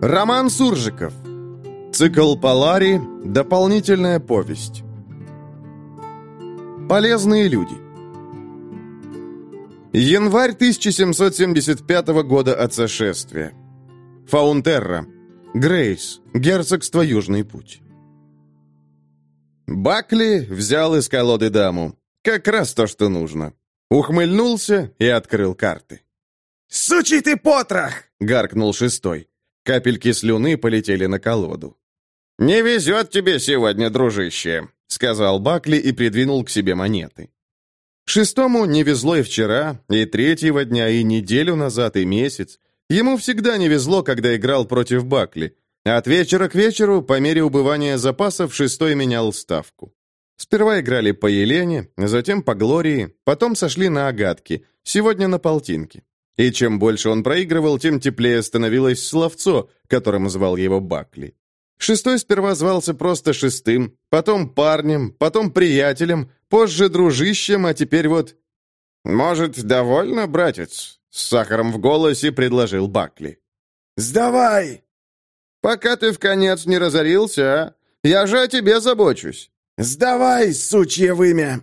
Роман Суржиков. Цикл Полари. Дополнительная повесть. Полезные люди. Январь 1775 года от сошествия. Фаунтерра. Грейс. Герцогство Южный путь. Бакли взял из колоды даму. Как раз то, что нужно. Ухмыльнулся и открыл карты. «Сучий ты потрох!» — гаркнул шестой. Капельки слюны полетели на колоду. «Не везет тебе сегодня, дружище», — сказал Бакли и придвинул к себе монеты. Шестому не везло и вчера, и третьего дня, и неделю назад, и месяц. Ему всегда не везло, когда играл против Бакли. От вечера к вечеру, по мере убывания запасов, шестой менял ставку. Сперва играли по Елене, затем по Глории, потом сошли на Агатки, сегодня на Полтинке. И чем больше он проигрывал, тем теплее становилось словцо, которым звал его Бакли. Шестой сперва звался просто шестым, потом парнем, потом приятелем, позже дружищем, а теперь вот... «Может, довольно, братец?» — с сахаром в голосе предложил Бакли. «Сдавай!» «Пока ты в конец не разорился, а? Я же о тебе забочусь!» «Сдавай, сучье вымя!»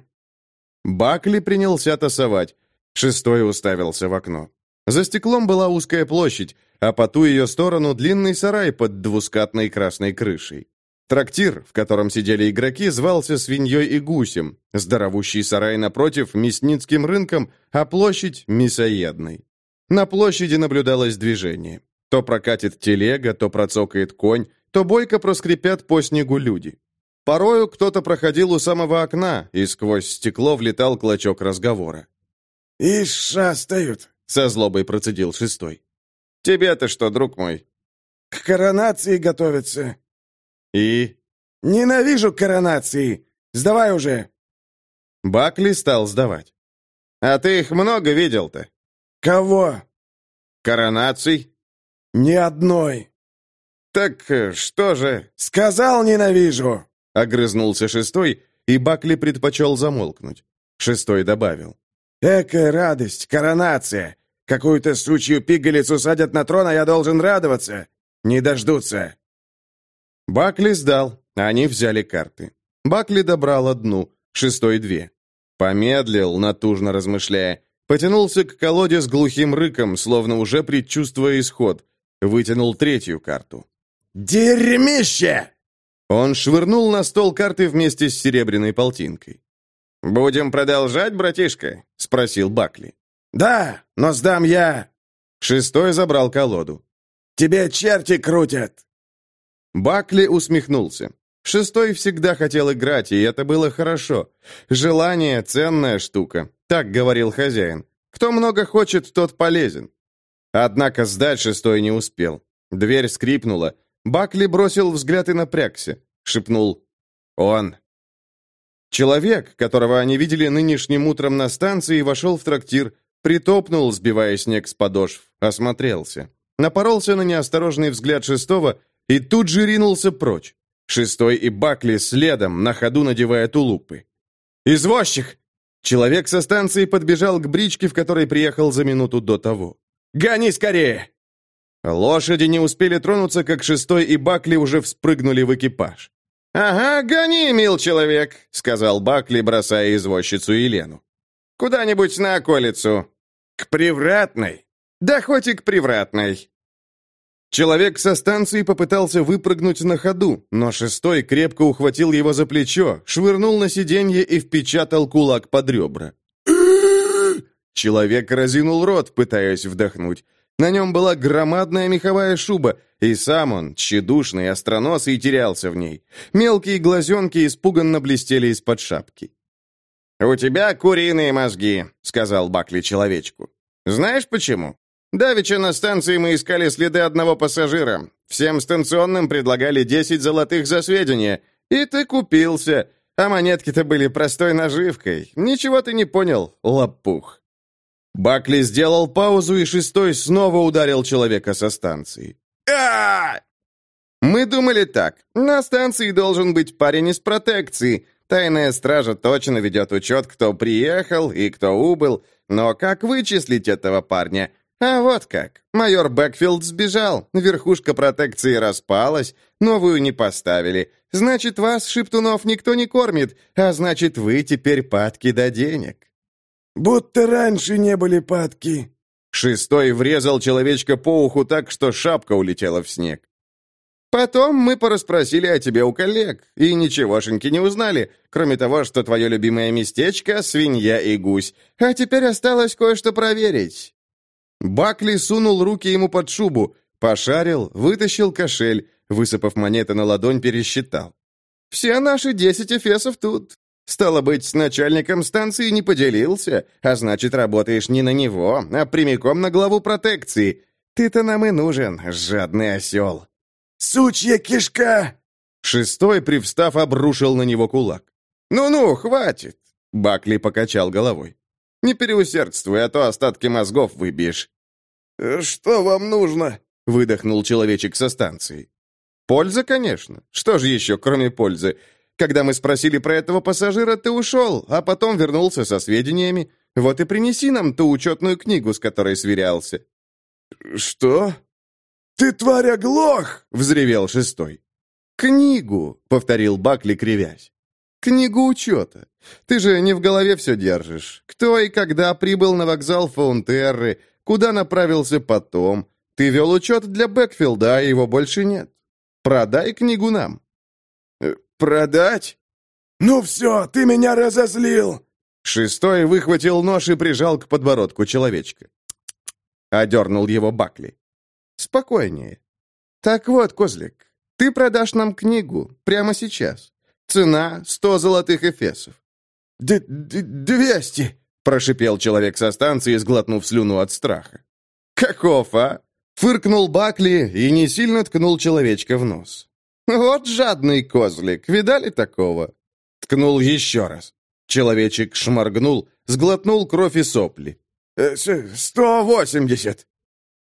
Бакли принялся тасовать. Шестой уставился в окно. За стеклом была узкая площадь, а по ту ее сторону длинный сарай под двускатной красной крышей. Трактир, в котором сидели игроки, звался «Свиньей и гусем», здоровущий сарай напротив – мясницким рынком, а площадь – мясоедной. На площади наблюдалось движение. То прокатит телега, то процокает конь, то бойко проскрипят по снегу люди. Порою кто-то проходил у самого окна, и сквозь стекло влетал клочок разговора. «Ишь, шастают!» — со злобой процедил шестой. «Тебе-то что, друг мой?» «К коронации готовятся». «И?» «Ненавижу коронации! Сдавай уже!» Бакли стал сдавать. «А ты их много видел-то?» «Кого?» «Коронаций?» «Ни одной». «Так э, что же?» «Сказал, ненавижу!» Огрызнулся шестой, и Бакли предпочел замолкнуть. Шестой добавил. Экая радость, коронация! Какую-то сучью пигалицу садят на трон, а я должен радоваться! Не дождутся!» Бакли сдал, они взяли карты. Бакли добрал одну, шестой две. Помедлил, натужно размышляя. Потянулся к колоде с глухим рыком, словно уже предчувствуя исход. Вытянул третью карту. «Дерьмище!» Он швырнул на стол карты вместе с серебряной полтинкой. «Будем продолжать, братишка?» — спросил Бакли. «Да, но сдам я!» Шестой забрал колоду. «Тебе черти крутят!» Бакли усмехнулся. Шестой всегда хотел играть, и это было хорошо. Желание — ценная штука, так говорил хозяин. Кто много хочет, тот полезен. Однако сдать шестой не успел. Дверь скрипнула. Бакли бросил взгляд и напрягся. Шепнул «Он». Человек, которого они видели нынешним утром на станции, вошел в трактир, притопнул, сбивая снег с подошв, осмотрелся. Напоролся на неосторожный взгляд шестого и тут же ринулся прочь. Шестой и Бакли следом, на ходу надевая тулупы. «Извозчик!» Человек со станции подбежал к бричке, в которой приехал за минуту до того. «Гони скорее!» Лошади не успели тронуться, как шестой и Бакли уже вспрыгнули в экипаж. «Ага, гони, мил человек», — сказал Бакли, бросая извозчицу Елену. «Куда-нибудь на околицу. К привратной. Да хоть и к привратной». Человек со станции попытался выпрыгнуть на ходу, но шестой крепко ухватил его за плечо, швырнул на сиденье и впечатал кулак под ребра. Человек разинул рот, пытаясь вдохнуть. На нем была громадная меховая шуба, и сам он, тщедушный, остроносый, терялся в ней. Мелкие глазенки испуганно блестели из-под шапки. «У тебя куриные мозги», — сказал Бакли человечку. «Знаешь почему? Давеча на станции мы искали следы одного пассажира. Всем станционным предлагали десять золотых за сведения. И ты купился. А монетки-то были простой наживкой. Ничего ты не понял, лопух». Бакли сделал паузу, и шестой снова ударил человека со станции. а Мы думали так. На станции должен быть парень из протекции. Тайная стража точно ведет учет, кто приехал и кто убыл. Но как вычислить этого парня? А вот как. Майор Бэкфилд сбежал, верхушка протекции распалась, новую не поставили. Значит, вас, шептунов, никто не кормит, а значит, вы теперь падки до денег. Будто раньше не были падки. Шестой врезал человечка по уху так, что шапка улетела в снег. Потом мы порасспросили о тебе у коллег, и ничегошеньки не узнали, кроме того, что твое любимое местечко — свинья и гусь. А теперь осталось кое-что проверить». Бакли сунул руки ему под шубу, пошарил, вытащил кошель, высыпав монеты на ладонь, пересчитал. «Все наши десять эфесов тут. Стало быть, с начальником станции не поделился, а значит, работаешь не на него, а прямиком на главу протекции. Ты-то нам и нужен, жадный осел». «Сучья кишка!» Шестой, привстав, обрушил на него кулак. «Ну-ну, хватит!» Бакли покачал головой. «Не переусердствуй, а то остатки мозгов выбьешь». «Э, «Что вам нужно?» — выдохнул человечек со станции. «Польза, конечно. Что же еще, кроме пользы? Когда мы спросили про этого пассажира, ты ушел, а потом вернулся со сведениями. Вот и принеси нам ту учетную книгу, с которой сверялся». «Что?» «Ты, тварь, оглох!» — взревел шестой. «Книгу!» — повторил Бакли, кривясь. «Книгу учета. Ты же не в голове все держишь. Кто и когда прибыл на вокзал Фаунтерры, куда направился потом. Ты вел учет для Бэкфилда, а его больше нет. Продай книгу нам». «Э, «Продать? Ну все, ты меня разозлил!» Шестой выхватил нож и прижал к подбородку человечка. Одернул его Бакли. Спокойнее. Так вот, козлик, ты продашь нам книгу прямо сейчас. Цена — сто золотых эфесов. Д -д «Двести!» — прошипел человек со станции, сглотнув слюну от страха. «Каков, а?» — фыркнул Бакли и не сильно ткнул человечка в нос. «Вот жадный козлик, видали такого?» Ткнул еще раз. Человечек шморгнул, сглотнул кровь и сопли. «Э, «Сто восемьдесят!»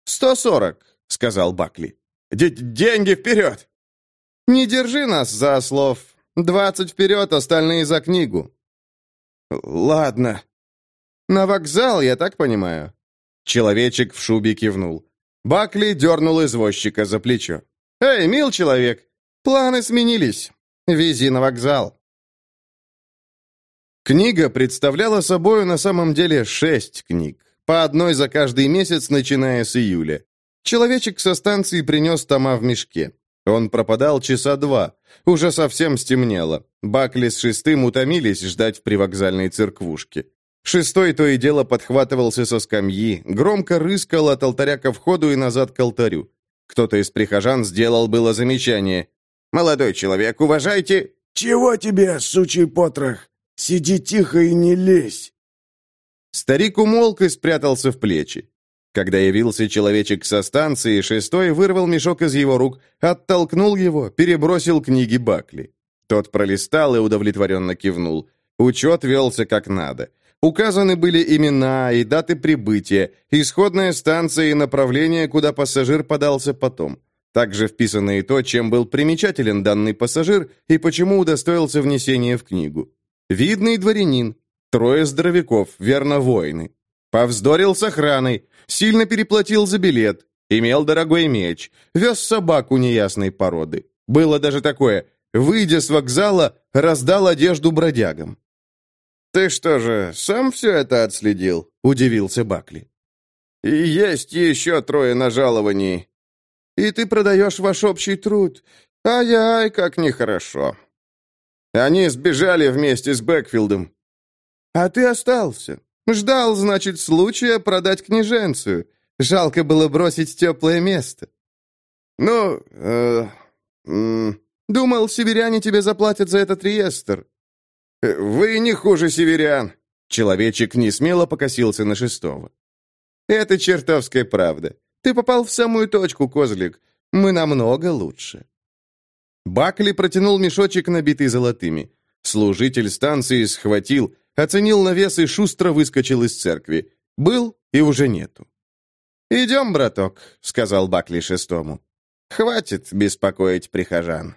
«Сто сорок!» — сказал Бакли. Д «Деньги вперед!» «Не держи нас за слов. Двадцать вперед, остальные за книгу». «Ладно». «На вокзал, я так понимаю?» Человечек в шубе кивнул. Бакли дернул извозчика за плечо. «Эй, мил человек, планы сменились. Вези на вокзал». Книга представляла собою на самом деле шесть книг, по одной за каждый месяц, начиная с июля. Человечек со станции принес тома в мешке. Он пропадал часа два. Уже совсем стемнело. Бакли с шестым утомились ждать в привокзальной церквушке. Шестой то и дело подхватывался со скамьи, громко рыскал от алтаря ко входу и назад к алтарю. Кто-то из прихожан сделал было замечание. «Молодой человек, уважайте...» «Чего тебе, сучий потрох? Сиди тихо и не лезь!» Старик умолк и спрятался в плечи. Когда явился человечек со станции, шестой вырвал мешок из его рук, оттолкнул его, перебросил книги Бакли. Тот пролистал и удовлетворенно кивнул. Учет велся как надо. Указаны были имена и даты прибытия, исходная станция и направление, куда пассажир подался потом. Также вписано и то, чем был примечателен данный пассажир и почему удостоился внесения в книгу. Видный дворянин, трое здоровяков, верно, воины. Повздорил с охраной, сильно переплатил за билет, имел дорогой меч, вез собаку неясной породы. Было даже такое, выйдя с вокзала, раздал одежду бродягам. «Ты что же, сам все это отследил?» — удивился Бакли. «И есть еще трое на жаловании. И ты продаешь ваш общий труд. Ай-ай, как нехорошо. Они сбежали вместе с Бэкфилдом. А ты остался. Ждал, значит, случая продать княженцию. Жалко было бросить теплое место. Ну, э, э, думал, северяне тебе заплатят за этот реестр. Э, вы не хуже северян. Человечек не смело покосился на шестого. Это чертовская правда. Ты попал в самую точку, козлик. Мы намного лучше. Бакли протянул мешочек, набитый золотыми. Служитель станции схватил, Оценил навес и шустро выскочил из церкви. Был и уже нету. «Идем, браток», — сказал Бакли шестому. «Хватит беспокоить прихожан».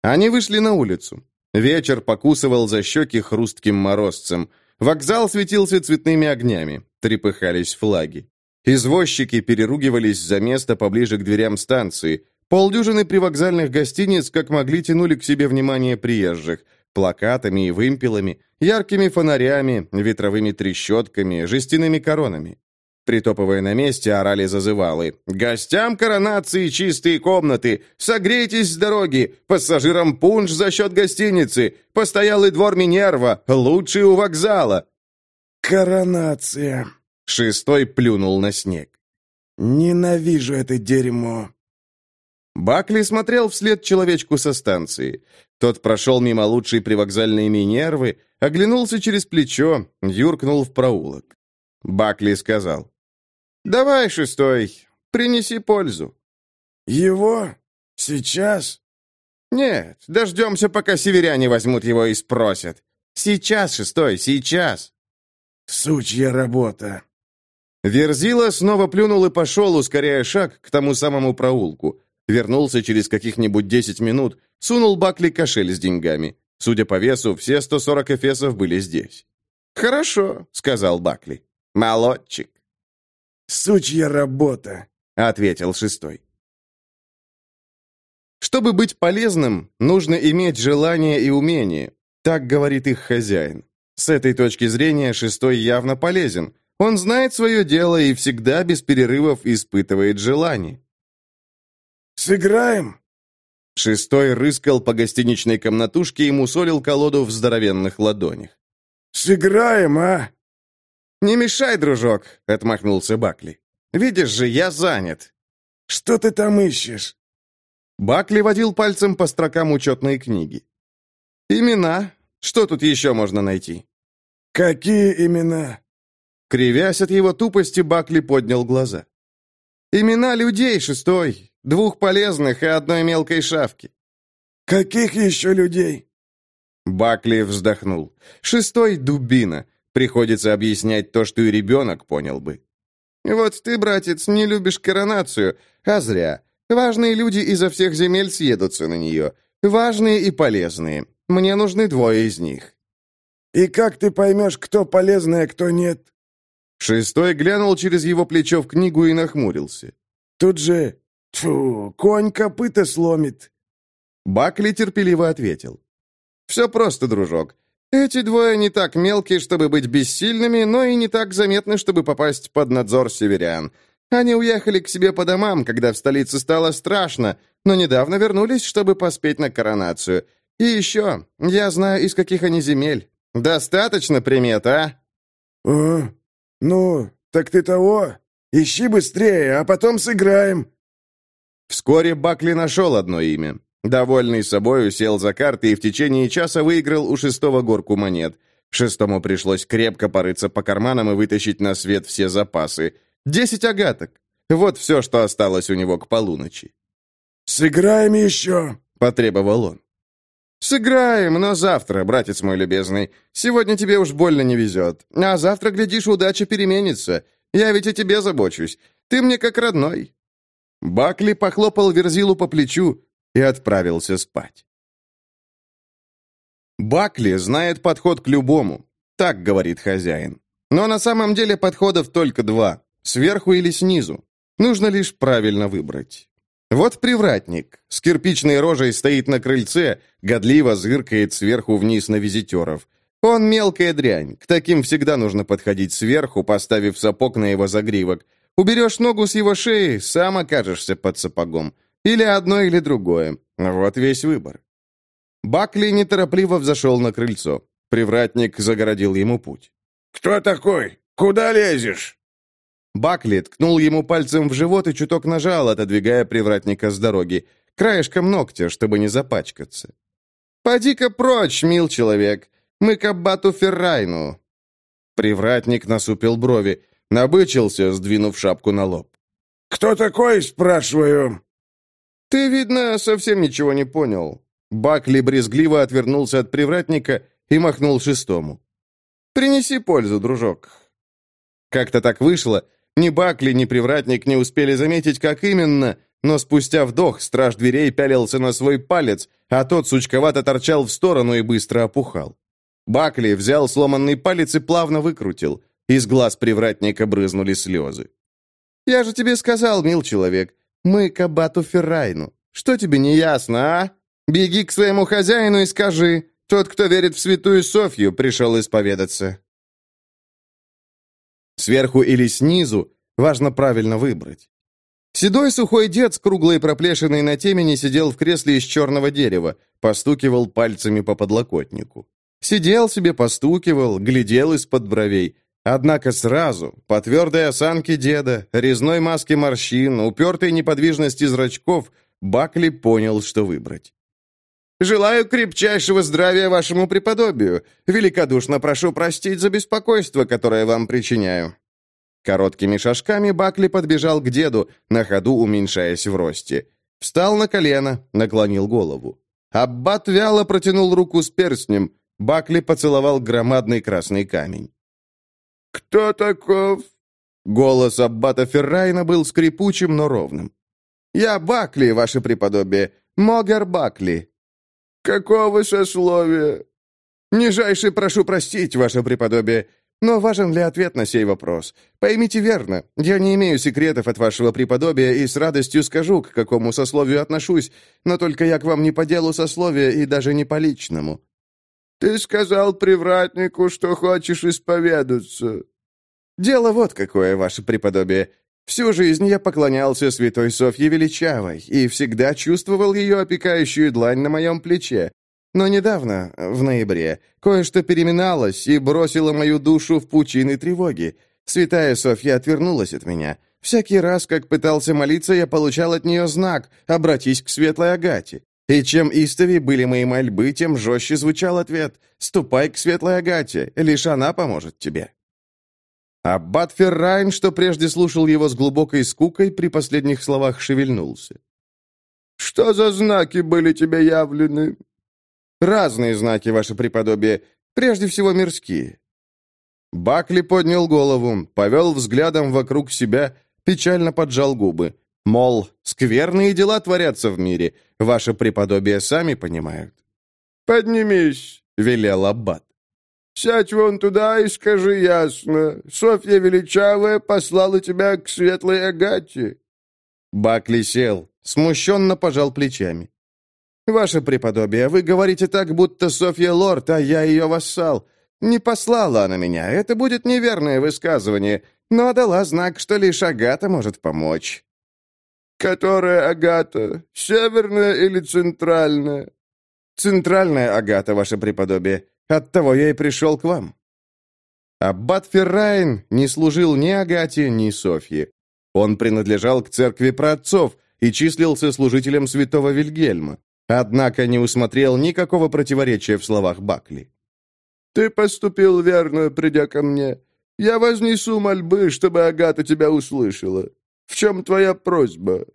Они вышли на улицу. Вечер покусывал за щеки хрустким морозцем. Вокзал светился цветными огнями. Трепыхались флаги. Извозчики переругивались за место поближе к дверям станции. Полдюжины привокзальных гостиниц как могли тянули к себе внимание приезжих. Плакатами и вымпелами, яркими фонарями, ветровыми трещотками, жестяными коронами. Притопывая на месте, орали зазывалы. «Гостям коронации чистые комнаты! Согрейтесь с дороги! Пассажирам пунш за счет гостиницы! Постоялый двор Минерва! Лучший у вокзала!» «Коронация!» Шестой плюнул на снег. «Ненавижу это дерьмо!» Бакли смотрел вслед человечку со станции. Тот прошел мимо лучшей привокзальной Минервы, оглянулся через плечо, юркнул в проулок. Бакли сказал. «Давай, шестой, принеси пользу». «Его? Сейчас?» «Нет, дождемся, пока северяне возьмут его и спросят. Сейчас, шестой, сейчас». «Сучья работа». Верзила снова плюнул и пошел, ускоряя шаг к тому самому проулку. Вернулся через каких-нибудь десять минут, сунул Бакли кошель с деньгами. Судя по весу, все 140 эфесов были здесь. «Хорошо», — сказал Бакли. «Молодчик». «Сучья работа», — ответил шестой. Чтобы быть полезным, нужно иметь желание и умение. Так говорит их хозяин. С этой точки зрения шестой явно полезен. Он знает свое дело и всегда без перерывов испытывает желание. «Сыграем?» Шестой рыскал по гостиничной комнатушке и мусолил колоду в здоровенных ладонях. «Сыграем, а?» «Не мешай, дружок», — отмахнулся Бакли. «Видишь же, я занят». «Что ты там ищешь?» Бакли водил пальцем по строкам учетной книги. «Имена. Что тут еще можно найти?» «Какие имена?» Кривясь от его тупости, Бакли поднял глаза. «Имена людей, шестой. Двух полезных и одной мелкой шавки». «Каких еще людей?» Бакли вздохнул. «Шестой — дубина. Приходится объяснять то, что и ребенок понял бы. Вот ты, братец, не любишь коронацию, а зря. Важные люди изо всех земель съедутся на нее. Важные и полезные. Мне нужны двое из них. И как ты поймешь, кто полезный, а кто нет? Шестой глянул через его плечо в книгу и нахмурился. Тут же... Тьфу, конь копыта сломит. Бакли терпеливо ответил. «Все просто, дружок. Эти двое не так мелкие, чтобы быть бессильными, но и не так заметны, чтобы попасть под надзор северян. Они уехали к себе по домам, когда в столице стало страшно, но недавно вернулись, чтобы поспеть на коронацию. И еще, я знаю, из каких они земель. Достаточно примет, а? О, ну, так ты того. Ищи быстрее, а потом сыграем. Вскоре Бакли нашел одно имя. Довольный собой, сел за карты и в течение часа выиграл у шестого горку монет. Шестому пришлось крепко порыться по карманам и вытащить на свет все запасы. Десять агаток. Вот все, что осталось у него к полуночи. «Сыграем еще!» — потребовал он. «Сыграем, но завтра, братец мой любезный. Сегодня тебе уж больно не везет. А завтра, глядишь, удача переменится. Я ведь о тебе забочусь. Ты мне как родной». Бакли похлопал Верзилу по плечу, и отправился спать. Бакли знает подход к любому, так говорит хозяин. Но на самом деле подходов только два, сверху или снизу. Нужно лишь правильно выбрать. Вот привратник с кирпичной рожей стоит на крыльце, годливо зыркает сверху вниз на визитеров. Он мелкая дрянь, к таким всегда нужно подходить сверху, поставив сапог на его загривок. Уберешь ногу с его шеи, сам окажешься под сапогом. Или одно, или другое. Вот весь выбор. Бакли неторопливо взошел на крыльцо. Привратник загородил ему путь. «Кто такой? Куда лезешь?» Бакли ткнул ему пальцем в живот и чуток нажал, отодвигая привратника с дороги, краешком ногтя, чтобы не запачкаться. «Поди-ка прочь, мил человек! Мы к аббату Феррайну!» Привратник насупил брови, набычился, сдвинув шапку на лоб. «Кто такой, спрашиваю?» «Ты, видно, совсем ничего не понял». Бакли брезгливо отвернулся от привратника и махнул шестому. «Принеси пользу, дружок». Как-то так вышло. Ни Бакли, ни привратник не успели заметить, как именно, но спустя вдох страж дверей пялился на свой палец, а тот сучковато торчал в сторону и быстро опухал. Бакли взял сломанный палец и плавно выкрутил. Из глаз привратника брызнули слезы. Я же тебе сказал, мил человек, мы к аббату Феррайну. Что тебе не ясно, а? Беги к своему хозяину и скажи, тот, кто верит в святую Софью, пришел исповедаться. Сверху или снизу, важно правильно выбрать. Седой сухой дед с круглой проплешиной на темени сидел в кресле из черного дерева, постукивал пальцами по подлокотнику. Сидел себе, постукивал, глядел из-под бровей. Однако сразу, по твердой осанке деда, резной маске морщин, упертой неподвижности зрачков, Бакли понял, что выбрать. «Желаю крепчайшего здравия вашему преподобию. Великодушно прошу простить за беспокойство, которое вам причиняю». Короткими шажками Бакли подбежал к деду, на ходу уменьшаясь в росте. Встал на колено, наклонил голову. Аббат вяло протянул руку с перстнем. Бакли поцеловал громадный красный камень. «Кто таков?» Голос Аббата Феррайна был скрипучим, но ровным. «Я Бакли, ваше преподобие, Могер Бакли». «Какого сословия?» «Нижайше прошу простить, ваше преподобие, но важен ли ответ на сей вопрос? Поймите верно, я не имею секретов от вашего преподобия и с радостью скажу, к какому сословию отношусь, но только я к вам не по делу сословия и даже не по личному». «Ты сказал привратнику, что хочешь исповедаться». «Дело вот какое, ваше преподобие. Всю жизнь я поклонялся святой Софье Величавой и всегда чувствовал ее опекающую длань на моем плече. Но недавно, в ноябре, кое-что переминалось и бросило мою душу в пучины тревоги. Святая Софья отвернулась от меня. Всякий раз, как пытался молиться, я получал от нее знак «Обратись к светлой Агате». И чем истовее были мои мольбы, тем жестче звучал ответ «Ступай к светлой Агате, лишь она поможет тебе». Аббат Феррайн, что прежде слушал его с глубокой скукой, при последних словах шевельнулся. «Что за знаки были тебе явлены?» «Разные знаки, ваше преподобие, прежде всего мирские». Бакли поднял голову, повел взглядом вокруг себя, печально поджал губы. Мол, скверные дела творятся в мире, ваше преподобие сами понимают. «Поднимись», — велел Аббат. «Сядь вон туда и скажи ясно. Софья Величавая послала тебя к светлой Агате». Бакли сел, смущенно пожал плечами. «Ваше преподобие, вы говорите так, будто Софья лорд, а я ее вассал. Не послала она меня, это будет неверное высказывание, но дала знак, что лишь Агата может помочь». «Которая Агата? Северная или центральная?» «Центральная Агата, ваше преподобие. Оттого я и пришел к вам». Аббат Феррайн не служил ни Агате, ни Софье. Он принадлежал к церкви праотцов и числился служителем святого Вильгельма, однако не усмотрел никакого противоречия в словах Бакли. «Ты поступил верно, придя ко мне. Я вознесу мольбы, чтобы Агата тебя услышала. В чем твоя просьба?»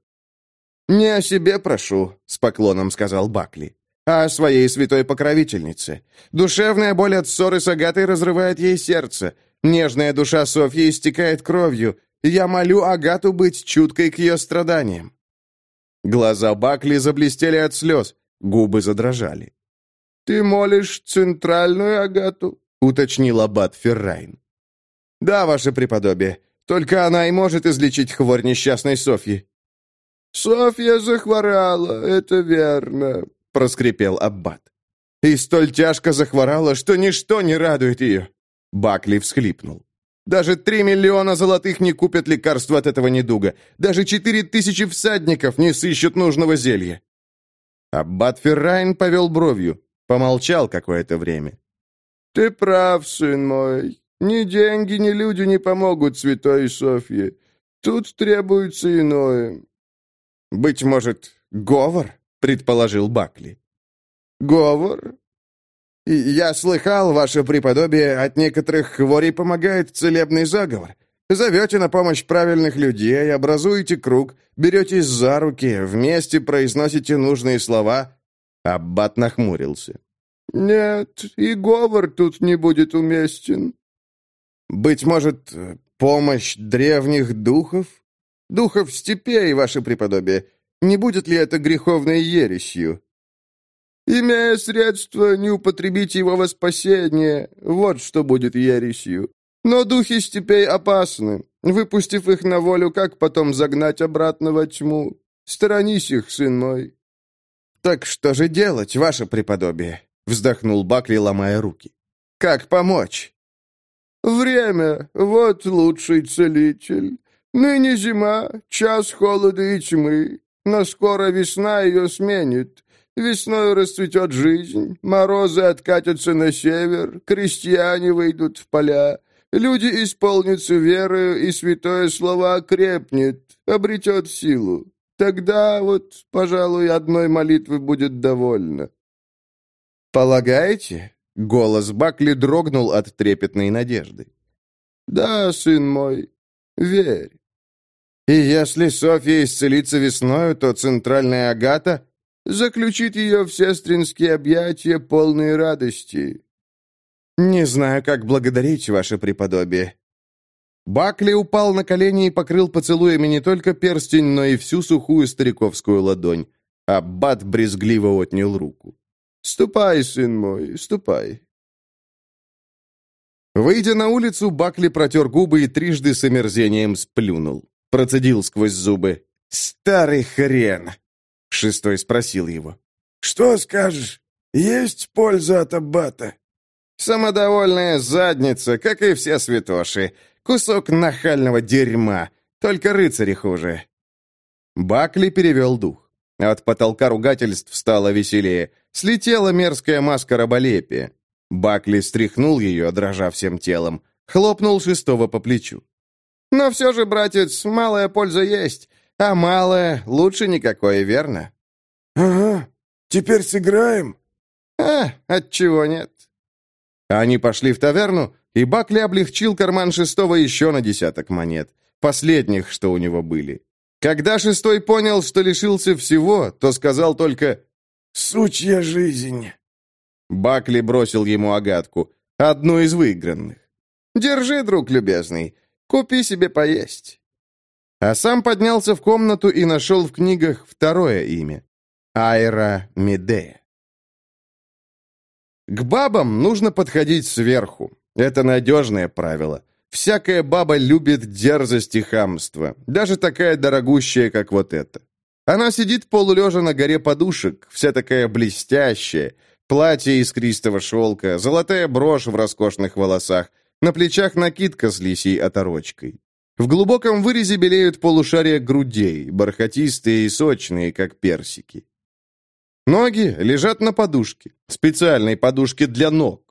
«Не о себе прошу», — с поклоном сказал Бакли, «а о своей святой покровительнице. Душевная боль от ссоры с Агатой разрывает ей сердце. Нежная душа Софьи истекает кровью. Я молю Агату быть чуткой к ее страданиям». Глаза Бакли заблестели от слез, губы задрожали. «Ты молишь центральную Агату?» — уточнил аббат Феррайн. «Да, ваше преподобие. Только она и может излечить хворь несчастной Софьи». «Софья захворала, это верно», — проскрипел Аббат. «И столь тяжко захворала, что ничто не радует ее». Бакли всхлипнул. «Даже три миллиона золотых не купят лекарства от этого недуга. Даже четыре тысячи всадников не сыщут нужного зелья». Аббат Феррайн повел бровью, помолчал какое-то время. «Ты прав, сын мой. Ни деньги, ни люди не помогут святой Софье. Тут требуется иное. Быть может, говор, предположил Бакли. Говор? Я слыхал, ваше преподобие, от некоторых хворей помогает целебный заговор. Зовете на помощь правильных людей, образуете круг, беретесь за руки, вместе произносите нужные слова. Аббат нахмурился. «Нет, и говор тут не будет уместен. Быть может, помощь древних духов? Духов степей, ваше преподобие. Не будет ли это греховной ересью? Имея средства, не употребите его во спасение. Вот что будет ересью. Но духи степей опасны. Выпустив их на волю, как потом загнать обратно во тьму? Сторонись их, сын мой». «Так что же делать, ваше преподобие?» — вздохнул Бакли, ломая руки. «Как помочь?» «Время — вот лучший целитель. Ныне зима, час холода и тьмы, но скоро весна ее сменит. Весной расцветет жизнь, морозы откатятся на север, крестьяне выйдут в поля, люди исполнятся верою, и святое слово окрепнет, обретет силу. Тогда вот, пожалуй, одной молитвы будет довольно. «Полагаете?» — голос Бакли дрогнул от трепетной надежды. «Да, сын мой, верь». «И если Софья исцелится весною, то центральная Агата заключит ее в сестринские объятия, полные радости». «Не знаю, как благодарить ваше преподобие». Бакли упал на колени и покрыл поцелуями не только перстень, но и всю сухую стариковскую ладонь. Аббат брезгливо отнял руку. «Ступай, сын мой, ступай». Выйдя на улицу, Бакли протер губы и трижды с омерзением сплюнул. Процедил сквозь зубы. «Старый хрен!» Шестой спросил его. «Что скажешь? Есть польза от аббата?» «Самодовольная задница, как и все святоши. Кусок нахального дерьма. Только рыцари хуже». Бакли перевел дух. От потолка ругательств стало веселее. Слетела мерзкая маска раболепия. Бакли стряхнул ее, дрожа всем телом. Хлопнул шестого по плечу. «Но все же, братец, малая польза есть. А малое лучше никакое, верно? Ага. Теперь сыграем? А, отчего нет? Они пошли в таверну, и Бакли облегчил карман шестого еще на десяток монет. Последних, что у него были. Когда шестой понял, что лишился всего, то сказал только «Сучья жизнь». Бакли бросил ему агатку, одну из выигранных. «Держи, друг любезный, купи себе поесть». А сам поднялся в комнату и нашел в книгах второе имя — Айра Медея. К бабам нужно подходить сверху. Это надежное правило. Всякая баба любит дерзость и хамство, даже такая дорогущая, как вот эта. Она сидит полулежа на горе подушек, вся такая блестящая, платье из кристого шелка, золотая брошь в роскошных волосах, на плечах накидка с лисьей оторочкой. В глубоком вырезе белеют полушария грудей, бархатистые и сочные, как персики. Ноги лежат на подушке, специальной подушке для ног.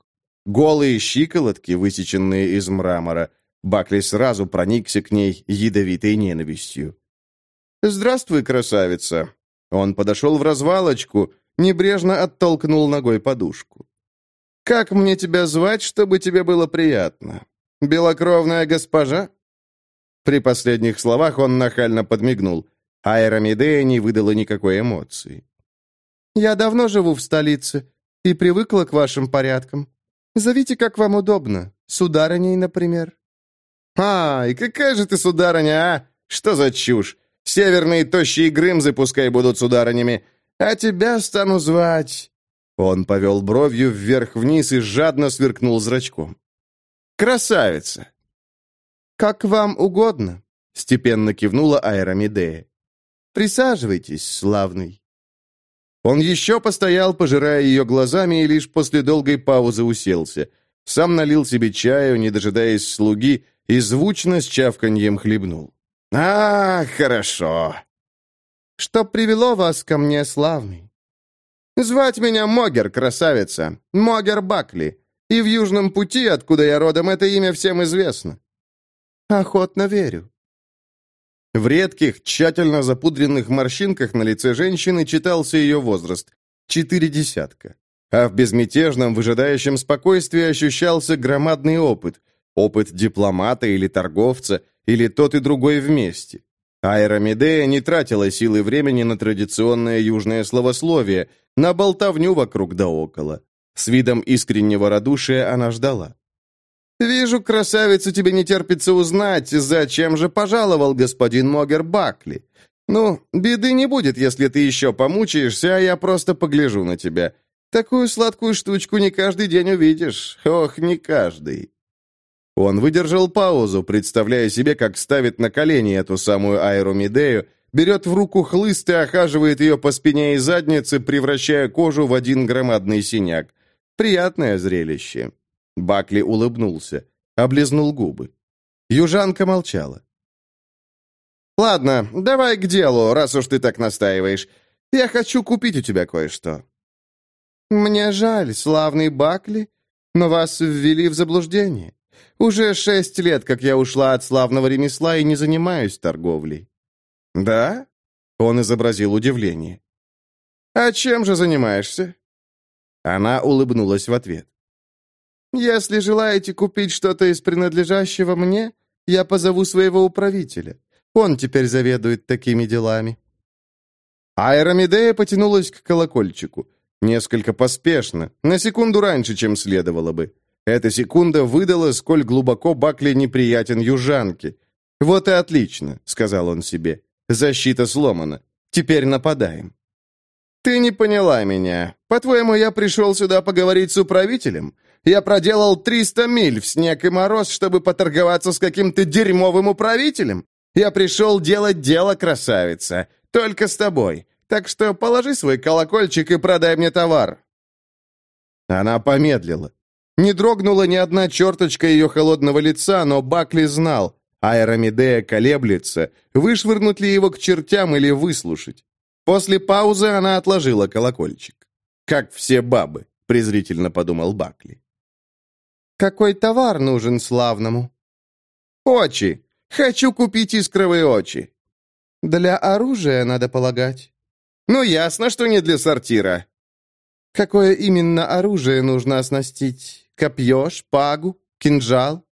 Голые щиколотки, высеченные из мрамора. Бакли сразу проникся к ней ядовитой ненавистью. «Здравствуй, красавица!» Он подошел в развалочку, небрежно оттолкнул ногой подушку. «Как мне тебя звать, чтобы тебе было приятно? Белокровная госпожа?» При последних словах он нахально подмигнул. Аэромедея не выдала никакой эмоции. «Я давно живу в столице и привыкла к вашим порядкам. Зовите, как вам удобно. Сударыней, например». «А, и какая же ты сударыня, а? Что за чушь? Северные тощие грымзы пускай будут сударынями, а тебя стану звать...» Он повел бровью вверх-вниз и жадно сверкнул зрачком. «Красавица! «Как вам угодно», — степенно кивнула Аэромедея. «Присаживайтесь, славный». Он еще постоял, пожирая ее глазами, и лишь после долгой паузы уселся. Сам налил себе чаю, не дожидаясь слуги, и звучно с чавканьем хлебнул. «А, хорошо!» «Что привело вас ко мне, славный?» «Звать меня Могер, красавица, Могер Бакли, и в Южном пути, откуда я родом, это имя всем известно. Охотно верю. В редких, тщательно запудренных морщинках на лице женщины читался ее возраст — четыре десятка. А в безмятежном, выжидающем спокойствии ощущался громадный опыт. Опыт дипломата или торговца, или тот и другой вместе. Аэромедея не тратила силы времени на традиционное южное словословие, на болтовню вокруг да около. С видом искреннего радушия она ждала. «Вижу, красавица, тебе не терпится узнать, зачем же пожаловал господин Могер Бакли. Ну, беды не будет, если ты еще помучаешься, а я просто погляжу на тебя. Такую сладкую штучку не каждый день увидишь. Ох, не каждый». Он выдержал паузу, представляя себе, как ставит на колени эту самую Аэромедею, берет в руку хлыст и охаживает ее по спине и заднице, превращая кожу в один громадный синяк. Приятное зрелище. Бакли улыбнулся, облизнул губы. Южанка молчала. «Ладно, давай к делу, раз уж ты так настаиваешь. Я хочу купить у тебя кое-что». «Мне жаль, славный Бакли, но вас ввели в заблуждение. Уже шесть лет, как я ушла от славного ремесла и не занимаюсь торговлей». «Да?» — он изобразил удивление. «А чем же занимаешься?» Она улыбнулась в ответ. «Если желаете купить что-то из принадлежащего мне, я позову своего управителя. Он теперь заведует такими делами». Аэромедея потянулась к колокольчику. Несколько поспешно, на секунду раньше, чем следовало бы. Эта секунда выдала, сколь глубоко Бакли неприятен южанке. «Вот и отлично», — сказал он себе. «Защита сломана. Теперь нападаем». «Ты не поняла меня. По-твоему, я пришел сюда поговорить с управителем? Я проделал 300 миль в снег и мороз, чтобы поторговаться с каким-то дерьмовым управителем. Я пришел делать дело, красавица. Только с тобой. Так что положи свой колокольчик и продай мне товар». Она помедлила. Не дрогнула ни одна черточка ее холодного лица, но Бакли знал, Аэромедея колеблется, вышвырнуть ли его к чертям или выслушать. После паузы она отложила колокольчик. «Как все бабы», — презрительно подумал Бакли. «Какой товар нужен славному?» «Очи. Хочу купить искровые очи». «Для оружия, надо полагать». «Ну, ясно, что не для сортира». «Какое именно оружие нужно оснастить? Копье, шпагу, кинжал.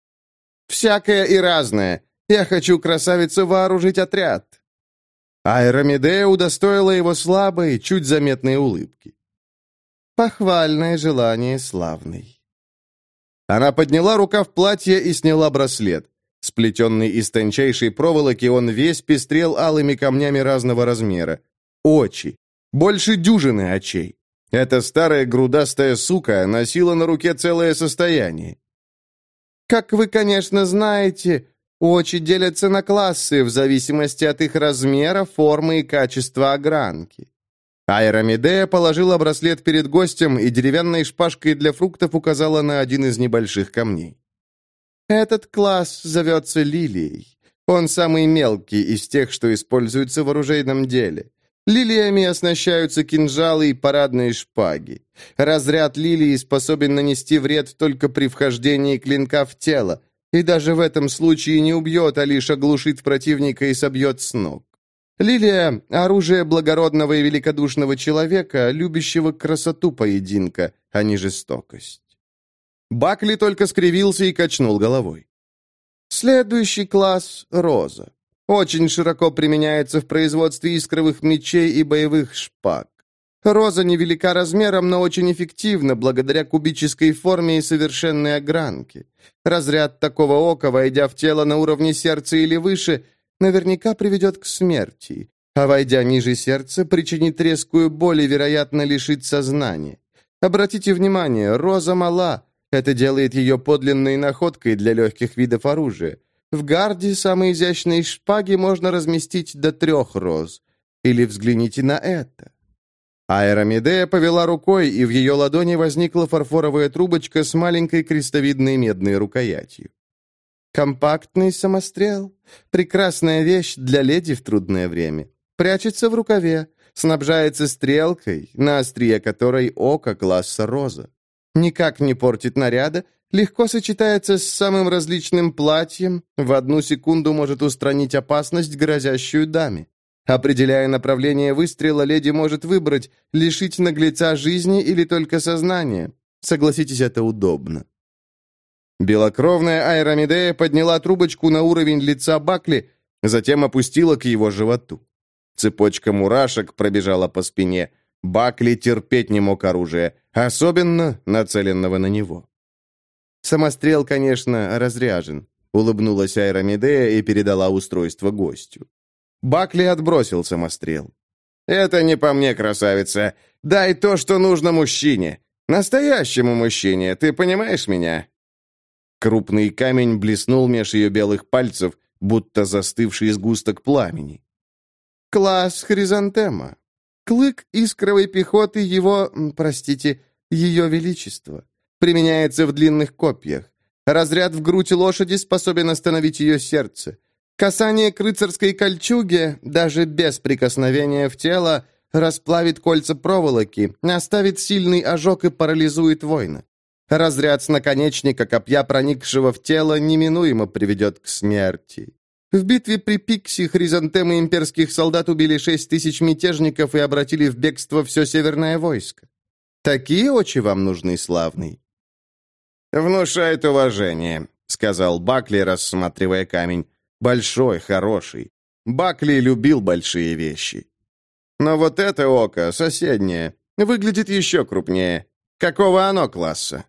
Всякое и разное. Я хочу, красавица, вооружить отряд». Аэромедея удостоила его слабой, чуть заметной улыбки. «Похвальное желание славный». Она подняла рукав платья и сняла браслет. Сплетенный из тончайшей проволоки, он весь пестрел алыми камнями разного размера. Очи. Больше дюжины очей. Эта старая грудастая сука носила на руке целое состояние. Как вы, конечно, знаете, очи делятся на классы в зависимости от их размера, формы и качества огранки. Айрамидея положила браслет перед гостем и деревянной шпажкой для фруктов указала на один из небольших камней. «Этот класс зовется лилией. Он самый мелкий из тех, что используются в оружейном деле. Лилиями оснащаются кинжалы и парадные шпаги. Разряд лилии способен нанести вред только при вхождении клинка в тело, и даже в этом случае не убьет, а лишь оглушит противника и собьет с ног. Лилия — оружие благородного и великодушного человека, любящего красоту поединка, а не жестокость. Бакли только скривился и качнул головой. Следующий класс — роза. Очень широко применяется в производстве искровых мечей и боевых шпаг. Роза невелика размером, но очень эффективна благодаря кубической форме и совершенной огранке. Разряд такого ока, войдя в тело на уровне сердца или выше, наверняка приведет к смерти, а войдя ниже сердца, причинит резкую боль и, вероятно, лишит сознания. Обратите внимание, роза мала. Это делает ее подлинной находкой для легких видов оружия. В гарде самые изящные шпаги можно разместить до трех роз. Или взгляните на это. Аэромедея повела рукой, и в ее ладони возникла фарфоровая трубочка с маленькой крестовидной медной рукоятью. Компактный самострел. Прекрасная вещь для леди в трудное время. Прячется в рукаве, снабжается стрелкой, на острие которой око класса роза. Никак не портит наряда легко сочетается с самым различным платьем, в одну секунду может устранить опасность, грозящую даме. Определяя направление выстрела, леди может выбрать, лишить наглеца жизни или только сознания. Согласитесь, это удобно. Белокровная Айрамидея подняла трубочку на уровень лица Бакли, затем опустила к его животу. Цепочка мурашек пробежала по спине. Бакли терпеть не мог оружия, особенно нацеленного на него. Самострел, конечно, разряжен. Улыбнулась Айрамидея и передала устройство гостю. Бакли отбросил самострел. «Это не по мне, красавица. Дай то, что нужно мужчине. Настоящему мужчине, ты понимаешь меня?» Крупный камень блеснул меж ее белых пальцев, будто застывший сгусток пламени. «Класс хризантема. Клык искровой пехоты его, простите, ее величества. Применяется в длинных копьях. Разряд в грудь лошади способен остановить ее сердце. Касание к рыцарской кольчуге, даже без прикосновения в тело, расплавит кольца проволоки, оставит сильный ожог и парализует воина. Разряд с наконечника копья, проникшего в тело, неминуемо приведет к смерти. В битве при Пикси хризантемы имперских солдат убили шесть тысяч мятежников и обратили в бегство все северное войско. Такие очи вам нужны, славный. «Внушает уважение», — сказал Бакли, рассматривая камень. «Большой, хороший. Бакли любил большие вещи. Но вот это око, соседнее, выглядит еще крупнее. Какого оно класса?»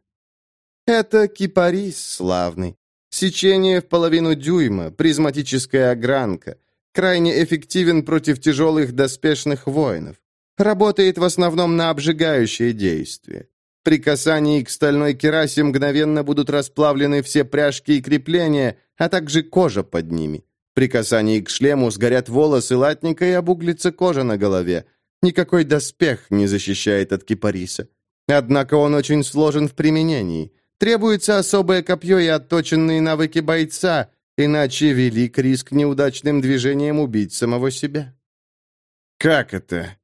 «Это кипарис славный. Сечение в половину дюйма, призматическая огранка. Крайне эффективен против тяжелых доспешных воинов. Работает в основном на обжигающее действие. При касании к стальной керасе мгновенно будут расплавлены все пряжки и крепления, а также кожа под ними. При касании к шлему сгорят волосы латника и обуглится кожа на голове. Никакой доспех не защищает от кипариса. Однако он очень сложен в применении. Требуется особое копье и отточенные навыки бойца, иначе велик риск неудачным движением убить самого себя. «Как это?»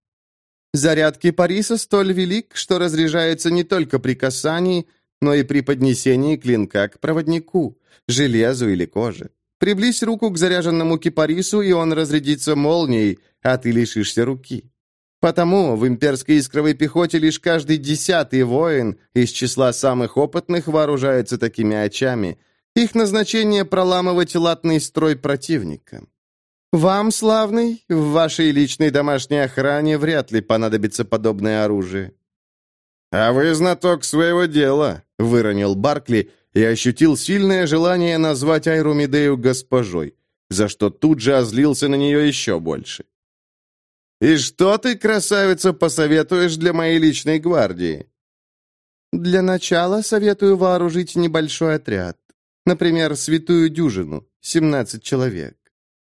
Заряд кипариса столь велик, что разряжается не только при касании, но и при поднесении клинка к проводнику, железу или коже. Приблизь руку к заряженному кипарису, и он разрядится молнией, а ты лишишься руки. Потому в имперской искровой пехоте лишь каждый десятый воин из числа самых опытных вооружается такими очами. Их назначение – проламывать латный строй противника. Вам, славный, в вашей личной домашней охране вряд ли понадобится подобное оружие. «А вы знаток своего дела», — выронил Баркли и ощутил сильное желание назвать Айру Медею госпожой, за что тут же озлился на нее еще больше. «И что ты, красавица, посоветуешь для моей личной гвардии?» «Для начала советую вооружить небольшой отряд. Например, святую дюжину, 17 человек.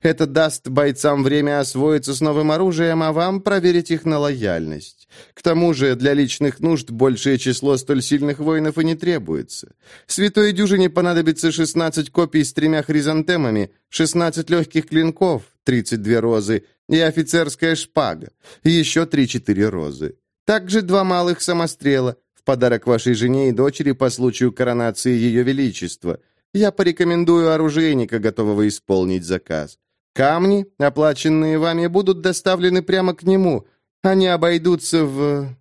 Это даст бойцам время освоиться с новым оружием, а вам проверить их на лояльность. К тому же для личных нужд большее число столь сильных воинов и не требуется. Святой дюжине понадобится 16 копий с тремя хризантемами, 16 легких клинков, 32 розы, и офицерская шпага, еще 3-4 розы. Также два малых самострела, в подарок вашей жене и дочери по случаю коронации Ее Величества. Я порекомендую оружейника, готового исполнить заказ. Камни, оплаченные вами, будут доставлены прямо к нему. Они обойдутся в...»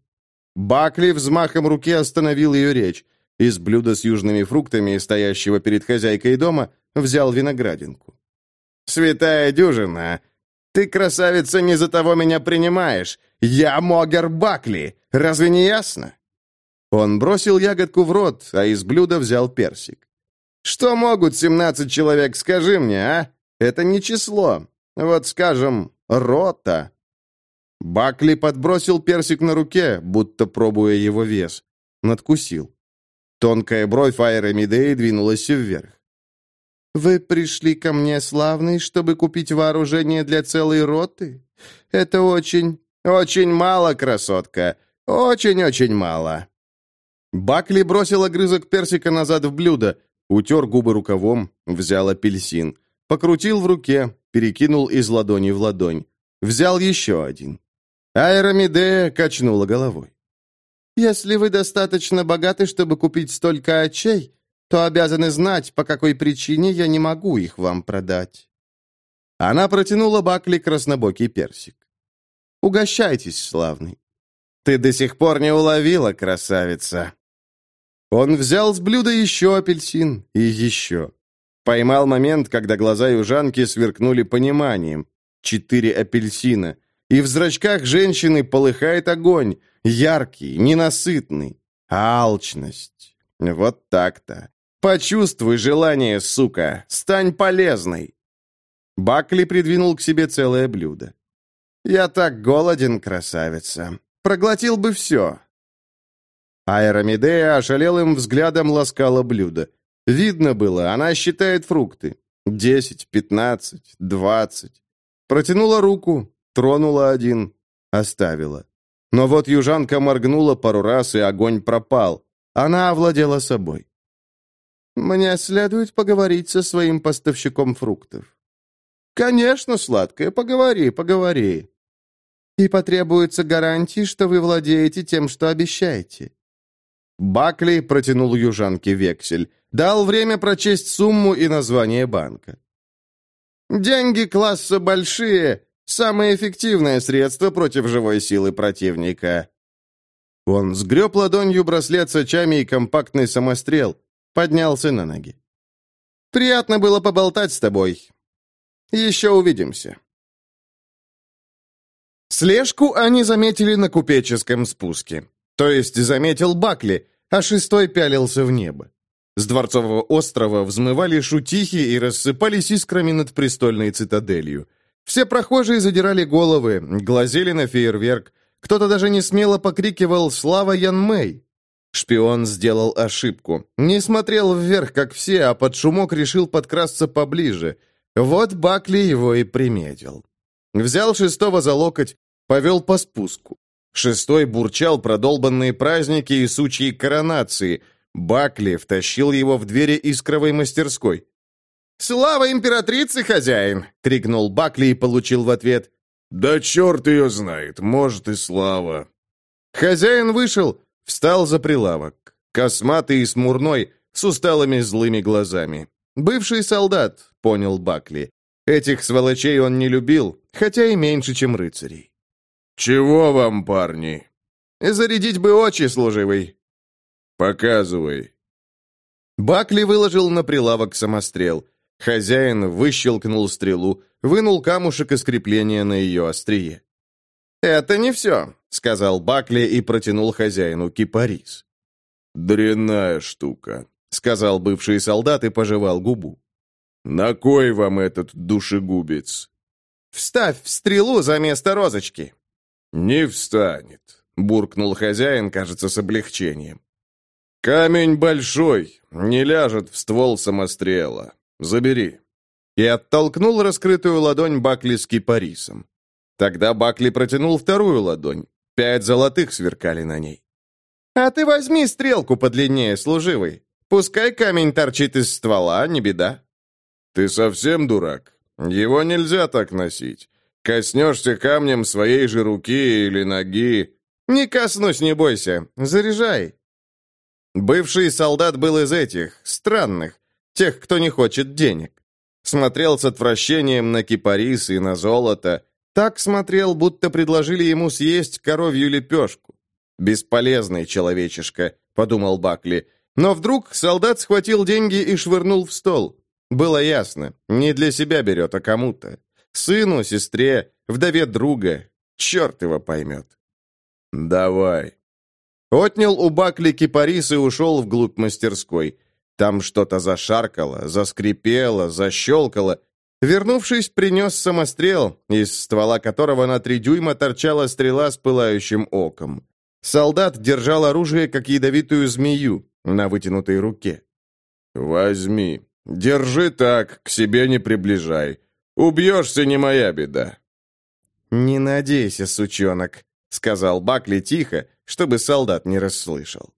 Бакли взмахом руки остановил ее речь. Из блюда с южными фруктами, стоящего перед хозяйкой дома, взял виноградинку. «Святая дюжина! Ты, красавица, не за того меня принимаешь! Я Могер Бакли! Разве не ясно?» Он бросил ягодку в рот, а из блюда взял персик. «Что могут семнадцать человек, скажи мне, а? Это не число. Вот, скажем, рота. Бакли подбросил персик на руке, будто пробуя его вес. Надкусил. Тонкая бровь Айра Медеи двинулась вверх. «Вы пришли ко мне, славный, чтобы купить вооружение для целой роты? Это очень, очень мало, красотка. Очень-очень мало». Бакли бросил огрызок персика назад в блюдо, утер губы рукавом, взял апельсин. Покрутил в руке, перекинул из ладони в ладонь. Взял еще один. Аэромедея качнула головой. «Если вы достаточно богаты, чтобы купить столько очей, то обязаны знать, по какой причине я не могу их вам продать». Она протянула Бакли краснобокий персик. «Угощайтесь, славный». «Ты до сих пор не уловила, красавица». Он взял с блюда еще апельсин и еще. Поймал момент, когда глаза южанки сверкнули пониманием. Четыре апельсина. И в зрачках женщины полыхает огонь. Яркий, ненасытный. Алчность. Вот так-то. Почувствуй желание, сука. Стань полезной. Бакли придвинул к себе целое блюдо. «Я так голоден, красавица. Проглотил бы все». Аэромедея ошалелым взглядом ласкала блюдо. Видно было, она считает фрукты. Десять, пятнадцать, двадцать. Протянула руку, тронула один, оставила. Но вот южанка моргнула пару раз, и огонь пропал. Она овладела собой. «Мне следует поговорить со своим поставщиком фруктов». «Конечно, сладкая, поговори, поговори». «И потребуется гарантии, что вы владеете тем, что обещаете». Бакли протянул южанке вексель, дал время прочесть сумму и название банка. «Деньги класса большие, самое эффективное средство против живой силы противника». Он сгреб ладонью браслет с очами и компактный самострел, поднялся на ноги. «Приятно было поболтать с тобой. Еще увидимся». Слежку они заметили на купеческом спуске. То есть заметил Бакли, а шестой пялился в небо. С Дворцового острова взмывали шутихи и рассыпались искрами над престольной цитаделью. Все прохожие задирали головы, глазели на фейерверк. Кто-то даже не смело покрикивал «Слава Ян Мэй!». Шпион сделал ошибку. Не смотрел вверх, как все, а под шумок решил подкрасться поближе. Вот Бакли его и приметил. Взял шестого за локоть, повел по спуску. Шестой бурчал продолбанные праздники и сучьи коронации. Бакли втащил его в двери искровой мастерской. «Слава императрице, хозяин!» — крикнул Бакли и получил в ответ. «Да черт ее знает, может и слава!» Хозяин вышел, встал за прилавок. Косматый и смурной, с усталыми злыми глазами. «Бывший солдат», — понял Бакли. Этих сволочей он не любил, хотя и меньше, чем рыцарей. «Чего вам, парни?» «Зарядить бы очи, служивый». «Показывай». Бакли выложил на прилавок самострел. Хозяин выщелкнул стрелу, вынул камушек из крепления на ее острие. «Это не все», — сказал Бакли и протянул хозяину кипарис. «Дрянная штука», — сказал бывший солдат и пожевал губу. «На кой вам этот душегубец?» «Вставь в стрелу за место розочки», «Не встанет», — буркнул хозяин, кажется, с облегчением. «Камень большой, не ляжет в ствол самострела. Забери». И оттолкнул раскрытую ладонь Бакли с кипарисом. Тогда Бакли протянул вторую ладонь. Пять золотых сверкали на ней. «А ты возьми стрелку подлиннее, служивый. Пускай камень торчит из ствола, не беда». «Ты совсем дурак? Его нельзя так носить. Коснешься камнем своей же руки или ноги. Не коснусь, не бойся. Заряжай. Бывший солдат был из этих, странных, тех, кто не хочет денег. Смотрел с отвращением на кипарис и на золото. Так смотрел, будто предложили ему съесть коровью лепешку. «Бесполезный человечишка», — подумал Бакли. Но вдруг солдат схватил деньги и швырнул в стол. Было ясно, не для себя берет, а кому-то. Сыну, сестре, вдове друга. Черт его поймет. «Давай». Отнял у Бакли кипарис и ушел вглубь мастерской. Там что-то зашаркало, заскрипело, защелкало. Вернувшись, принес самострел, из ствола которого на три дюйма торчала стрела с пылающим оком. Солдат держал оружие, как ядовитую змею, на вытянутой руке. «Возьми. Держи так, к себе не приближай. Убьешься, не моя беда». «Не надейся, сучонок», — сказал Бакли тихо, чтобы солдат не расслышал.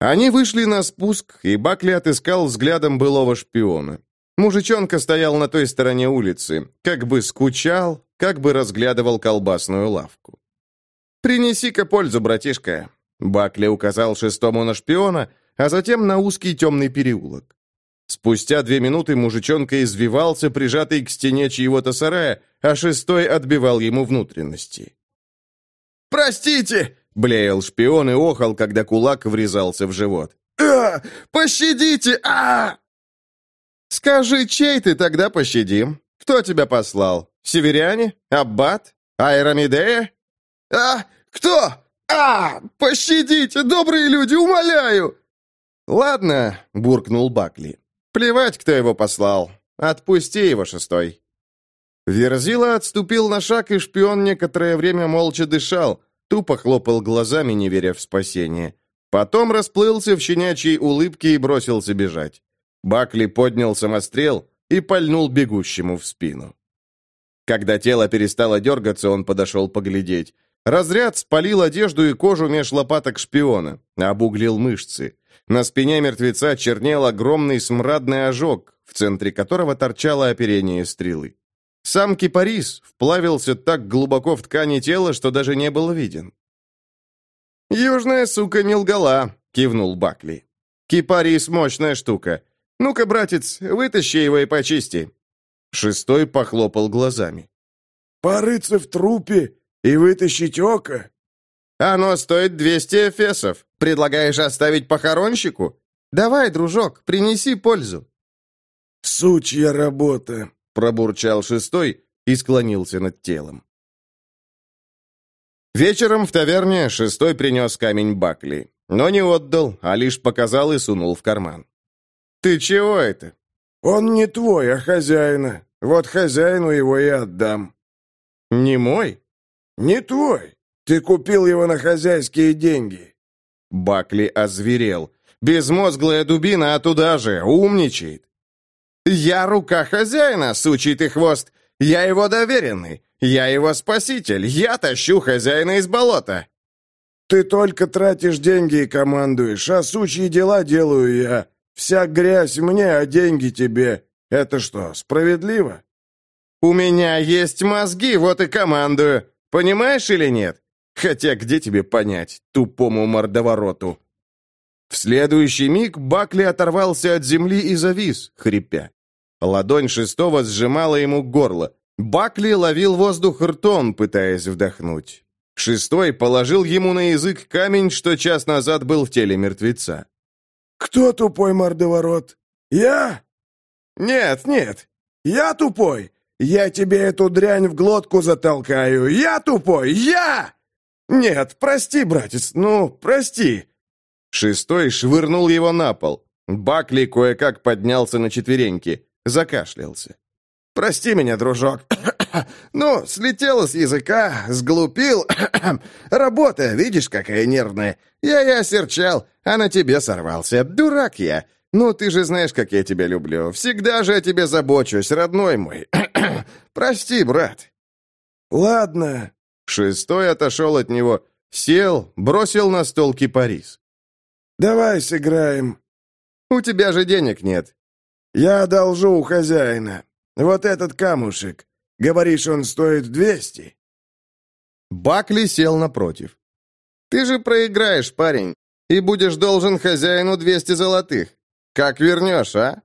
Они вышли на спуск, и Бакли отыскал взглядом былого шпиона. Мужичонка стоял на той стороне улицы, как бы скучал, как бы разглядывал колбасную лавку. «Принеси-ка пользу, братишка», — Бакли указал шестому на шпиона, а затем на узкий темный переулок. Спустя две минуты мужичонка извивался, прижатый к стене чьего-то сарая, а шестой отбивал ему внутренности. «Простите!» — блеял шпион и охал, когда кулак врезался в живот. «А, «Пощадите! а «Скажи, чей ты, тогда пощадим. Кто тебя послал? Северяне? Аббат? Айрамидея?» «А, кто? А, пощадите, добрые люди, умоляю!» «Ладно», — буркнул Бакли. Плевать, кто его послал. Отпусти его, шестой. Верзила отступил на шаг, и шпион некоторое время молча дышал, тупо хлопал глазами, не веря в спасение. Потом расплылся в щенячьей улыбке и бросился бежать. Бакли поднял самострел и пальнул бегущему в спину. Когда тело перестало дергаться, он подошел поглядеть. Разряд спалил одежду и кожу меж лопаток шпиона, обуглил мышцы. На спине мертвеца чернел огромный смрадный ожог, в центре которого торчало оперение стрелы. Сам кипарис вплавился так глубоко в ткани тела, что даже не был виден. «Южная сука не лгала», — кивнул Бакли. «Кипарис — мощная штука. Ну-ка, братец, вытащи его и почисти». Шестой похлопал глазами. «Порыться в трупе и вытащить око?» «Оно стоит двести эфесов. Предлагаешь оставить похоронщику? Давай, дружок, принеси пользу». «Сучья работа», — пробурчал шестой и склонился над телом. Вечером в таверне шестой принес камень Бакли, но не отдал, а лишь показал и сунул в карман. «Ты чего это?» «Он не твой, а хозяина. Вот хозяину его и отдам». «Не мой?» «Не твой. Ты купил его на хозяйские деньги». Бакли озверел. Безмозглая дубина, а туда же, умничает. «Я рука хозяина, сучий ты хвост. Я его доверенный. Я его спаситель. Я тащу хозяина из болота». «Ты только тратишь деньги и командуешь, а сучьи дела делаю я. Вся грязь мне, а деньги тебе. Это что, справедливо?» «У меня есть мозги, вот и командую. Понимаешь или нет? Хотя где тебе понять, тупому мордовороту?» В следующий миг Бакли оторвался от земли и завис, хрипя. Ладонь шестого сжимала ему горло. Бакли ловил воздух ртом, пытаясь вдохнуть. Шестой положил ему на язык камень, что час назад был в теле мертвеца. «Кто тупой мордоворот? Я?» «Нет, нет, я тупой. Я тебе эту дрянь в глотку затолкаю. Я тупой, я!» «Нет, прости, братец, ну, прости!» Шестой швырнул его на пол. Бакли кое-как поднялся на четвереньки, закашлялся. «Прости меня, дружок. ну, слетело с языка, сглупил. Работа, видишь, какая нервная. Я и осерчал, а на тебе сорвался. Дурак я. Ну, ты же знаешь, как я тебя люблю. Всегда же о тебе забочусь, родной мой. Прости, брат». «Ладно». Шестой отошел от него, сел, бросил на стол кипарис. «Давай сыграем». «У тебя же денег нет». «Я одолжу у хозяина. Вот этот камушек. Говоришь, он стоит двести?» Бакли сел напротив. «Ты же проиграешь, парень, и будешь должен хозяину двести золотых. Как вернешь, а?»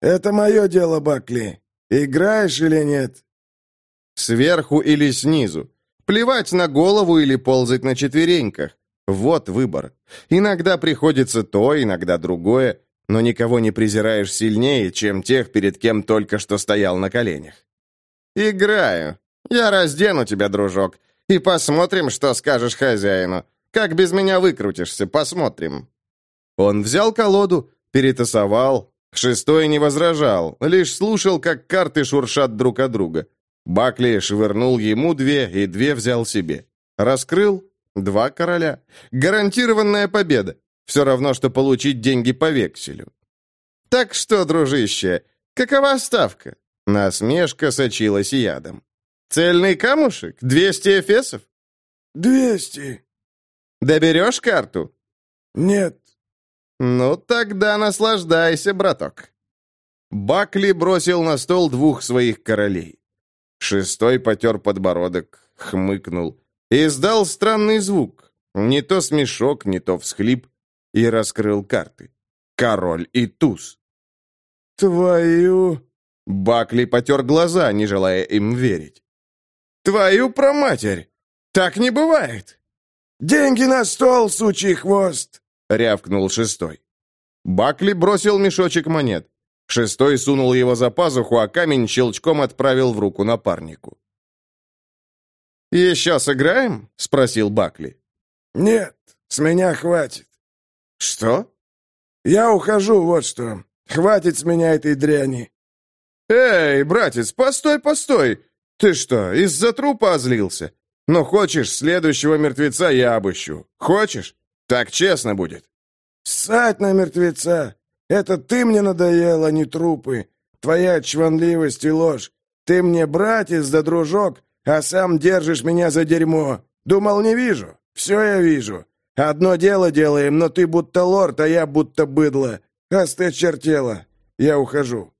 «Это мое дело, Бакли. Играешь или нет?» «Сверху или снизу. Плевать на голову или ползать на четвереньках. Вот выбор. Иногда приходится то, иногда другое, но никого не презираешь сильнее, чем тех, перед кем только что стоял на коленях. «Играю. Я раздену тебя, дружок, и посмотрим, что скажешь хозяину. Как без меня выкрутишься, посмотрим». Он взял колоду, перетасовал. Шестой не возражал, лишь слушал, как карты шуршат друг от друга. Бакли швырнул ему две, и две взял себе. Раскрыл, Два короля. Гарантированная победа. Все равно, что получить деньги по векселю. Так что, дружище, какова ставка? Насмешка сочилась ядом. Цельный камушек? Двести эфесов? Двести. Доберешь карту? Нет. Ну, тогда наслаждайся, браток. Бакли бросил на стол двух своих королей. Шестой потер подбородок, хмыкнул. Издал странный звук. Не то смешок, не то всхлип. И раскрыл карты. Король и туз. «Твою...» Бакли потер глаза, не желая им верить. «Твою проматерь! Так не бывает!» «Деньги на стол, сучий хвост!» — рявкнул шестой. Бакли бросил мешочек монет. Шестой сунул его за пазуху, а камень щелчком отправил в руку напарнику. «Еще сыграем?» — спросил Бакли. «Нет, с меня хватит». «Что?» «Я ухожу, вот что. Хватит с меня этой дряни». «Эй, братец, постой, постой! Ты что, из-за трупа озлился? Но хочешь, следующего мертвеца я обыщу. Хочешь? Так честно будет». «Ссать на мертвеца! Это ты мне надоел, а не трупы. Твоя чванливость и ложь. Ты мне братец да дружок, а сам держишь меня за дерьмо. Думал, не вижу? Все я вижу. Одно дело делаем, но ты будто лорд, а я будто быдло. Осточертела. Я ухожу».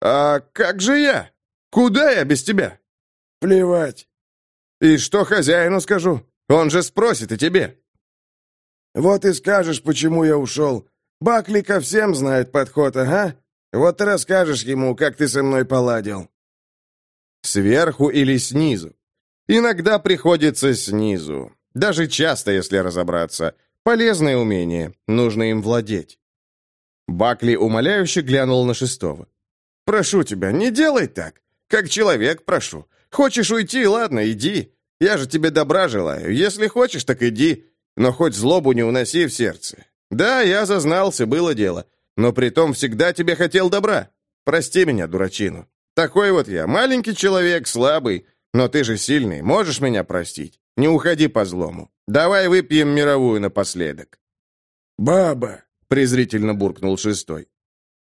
«А как же я? Куда я без тебя?» «Плевать». «И что хозяину скажу? Он же спросит и тебе». «Вот и скажешь, почему я ушел. Бакли ко всем знает подход, ага. Вот ты расскажешь ему, как ты со мной поладил». Сверху или снизу? Иногда приходится снизу. Даже часто, если разобраться. Полезное умение, нужно им владеть. Бакли умоляюще глянул на шестого. «Прошу тебя, не делай так. Как человек прошу. Хочешь уйти, ладно, иди. Я же тебе добра желаю. Если хочешь, так иди. Но хоть злобу не уноси в сердце. Да, я зазнался, было дело. Но при том всегда тебе хотел добра. Прости меня, дурачину. Такой вот я, маленький человек, слабый. Но ты же сильный, можешь меня простить? Не уходи по злому. Давай выпьем мировую напоследок». «Баба!» — презрительно буркнул шестой.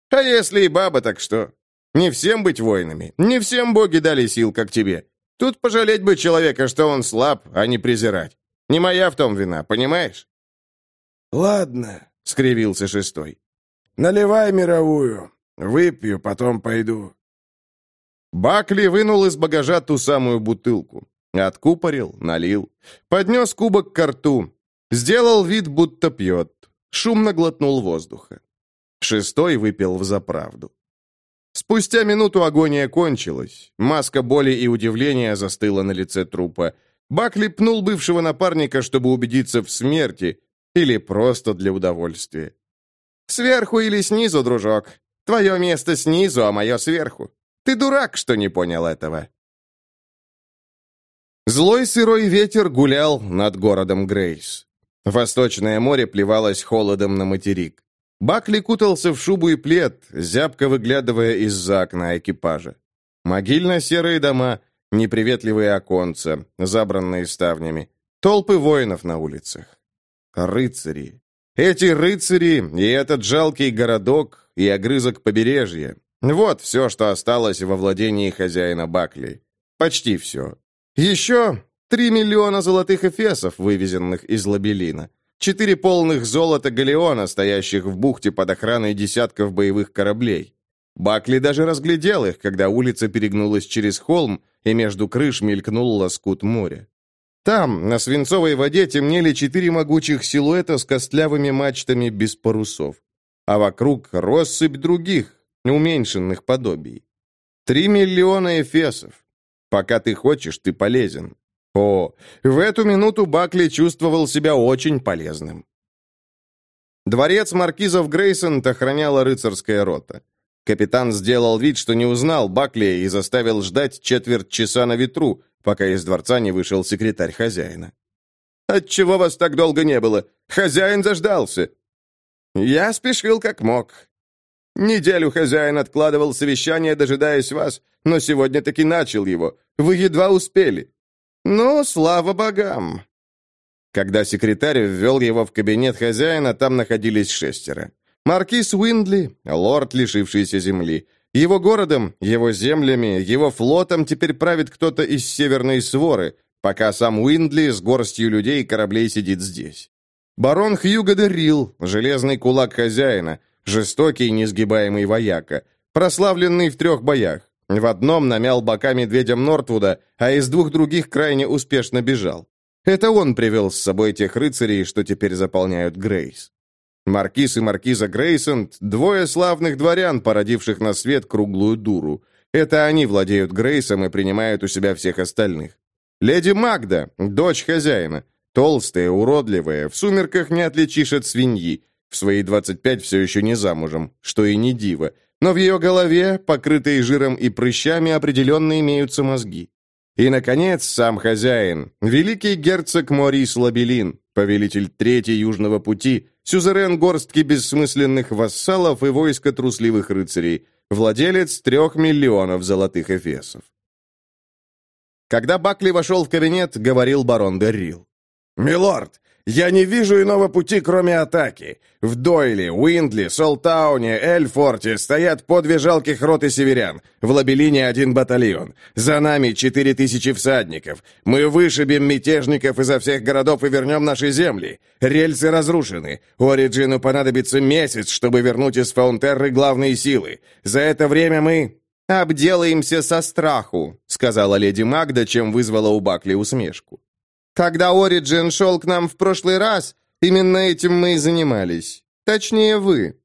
«А если и баба, так что? Не всем быть воинами, не всем боги дали сил, как тебе. Тут пожалеть бы человека, что он слаб, а не презирать. Не моя в том вина, понимаешь?» «Ладно», — скривился шестой. «Наливай мировую. Выпью, потом пойду». Бакли вынул из багажа ту самую бутылку. Откупорил, налил. Поднес кубок к рту. Сделал вид, будто пьет. Шумно глотнул воздуха. Шестой выпил в заправду. Спустя минуту агония кончилась. Маска боли и удивления застыла на лице трупа. Бакли пнул бывшего напарника, чтобы убедиться в смерти, или просто для удовольствия. «Сверху или снизу, дружок? Твое место снизу, а мое сверху. Ты дурак, что не понял этого». Злой сырой ветер гулял над городом Грейс. Восточное море плевалось холодом на материк. Бакли кутался в шубу и плед, зябко выглядывая из-за окна экипажа. Могильно-серые дома, неприветливые оконца, забранные ставнями, толпы воинов на улицах. Рыцари. Эти рыцари и этот жалкий городок и огрызок побережья. Вот все, что осталось во владении хозяина Бакли. Почти все. Еще три миллиона золотых эфесов, вывезенных из Лабелина. Четыре полных золота галеона, стоящих в бухте под охраной десятков боевых кораблей. Бакли даже разглядел их, когда улица перегнулась через холм, и между крыш мелькнул лоскут моря. Там, на свинцовой воде, темнели четыре могучих силуэта с костлявыми мачтами без парусов. А вокруг россыпь других, уменьшенных подобий. Три миллиона эфесов. Пока ты хочешь, ты полезен. О, в эту минуту Бакли чувствовал себя очень полезным. Дворец маркизов Грейсонт охраняла рыцарская рота. Капитан сделал вид, что не узнал Бакли и заставил ждать четверть часа на ветру, пока из дворца не вышел секретарь хозяина. «Отчего вас так долго не было? Хозяин заждался!» «Я спешил как мог. Неделю хозяин откладывал совещание, дожидаясь вас, но сегодня таки начал его. Вы едва успели. Ну, слава богам!» Когда секретарь ввел его в кабинет хозяина, там находились шестеро. Маркиз Уиндли, лорд, лишившийся земли. Его городом, его землями, его флотом теперь правит кто-то из Северной Своры, пока сам Уиндли с горстью людей и кораблей сидит здесь. Барон Хьюго де Рил, железный кулак хозяина, жестокий, несгибаемый вояка, прославленный в трех боях. В одном намял бока медведям Нортвуда, а из двух других крайне успешно бежал. Это он привел с собой тех рыцарей, что теперь заполняют Грейс. Маркиз и маркиза Грейсонт – двое славных дворян, породивших на свет круглую дуру. Это они владеют Грейсом и принимают у себя всех остальных. Леди Магда – дочь хозяина. Толстая, уродливая, в сумерках не отличишь от свиньи. В свои 25 все еще не замужем, что и не диво. Но в ее голове, покрытой жиром и прыщами, определенно имеются мозги. И, наконец, сам хозяин, великий герцог Морис Лабелин, повелитель Третьей Южного Пути, сюзерен горстки бессмысленных вассалов и войска трусливых рыцарей, владелец трех миллионов золотых эфесов. Когда Бакли вошел в кабинет, говорил барон Деррил. «Милорд, Я не вижу иного пути, кроме атаки. В Дойле, Уиндли, Солтауне, Эльфорте стоят по две жалких роты северян. В Лабелине один батальон. За нами четыре тысячи всадников. Мы вышибем мятежников изо всех городов и вернем наши земли. Рельсы разрушены. Ориджину понадобится месяц, чтобы вернуть из Фаунтерры главные силы. За это время мы... «Обделаемся со страху», — сказала леди Магда, чем вызвала у Бакли усмешку. Когда Ориджин шел к нам в прошлый раз, именно этим мы и занимались. Точнее, вы».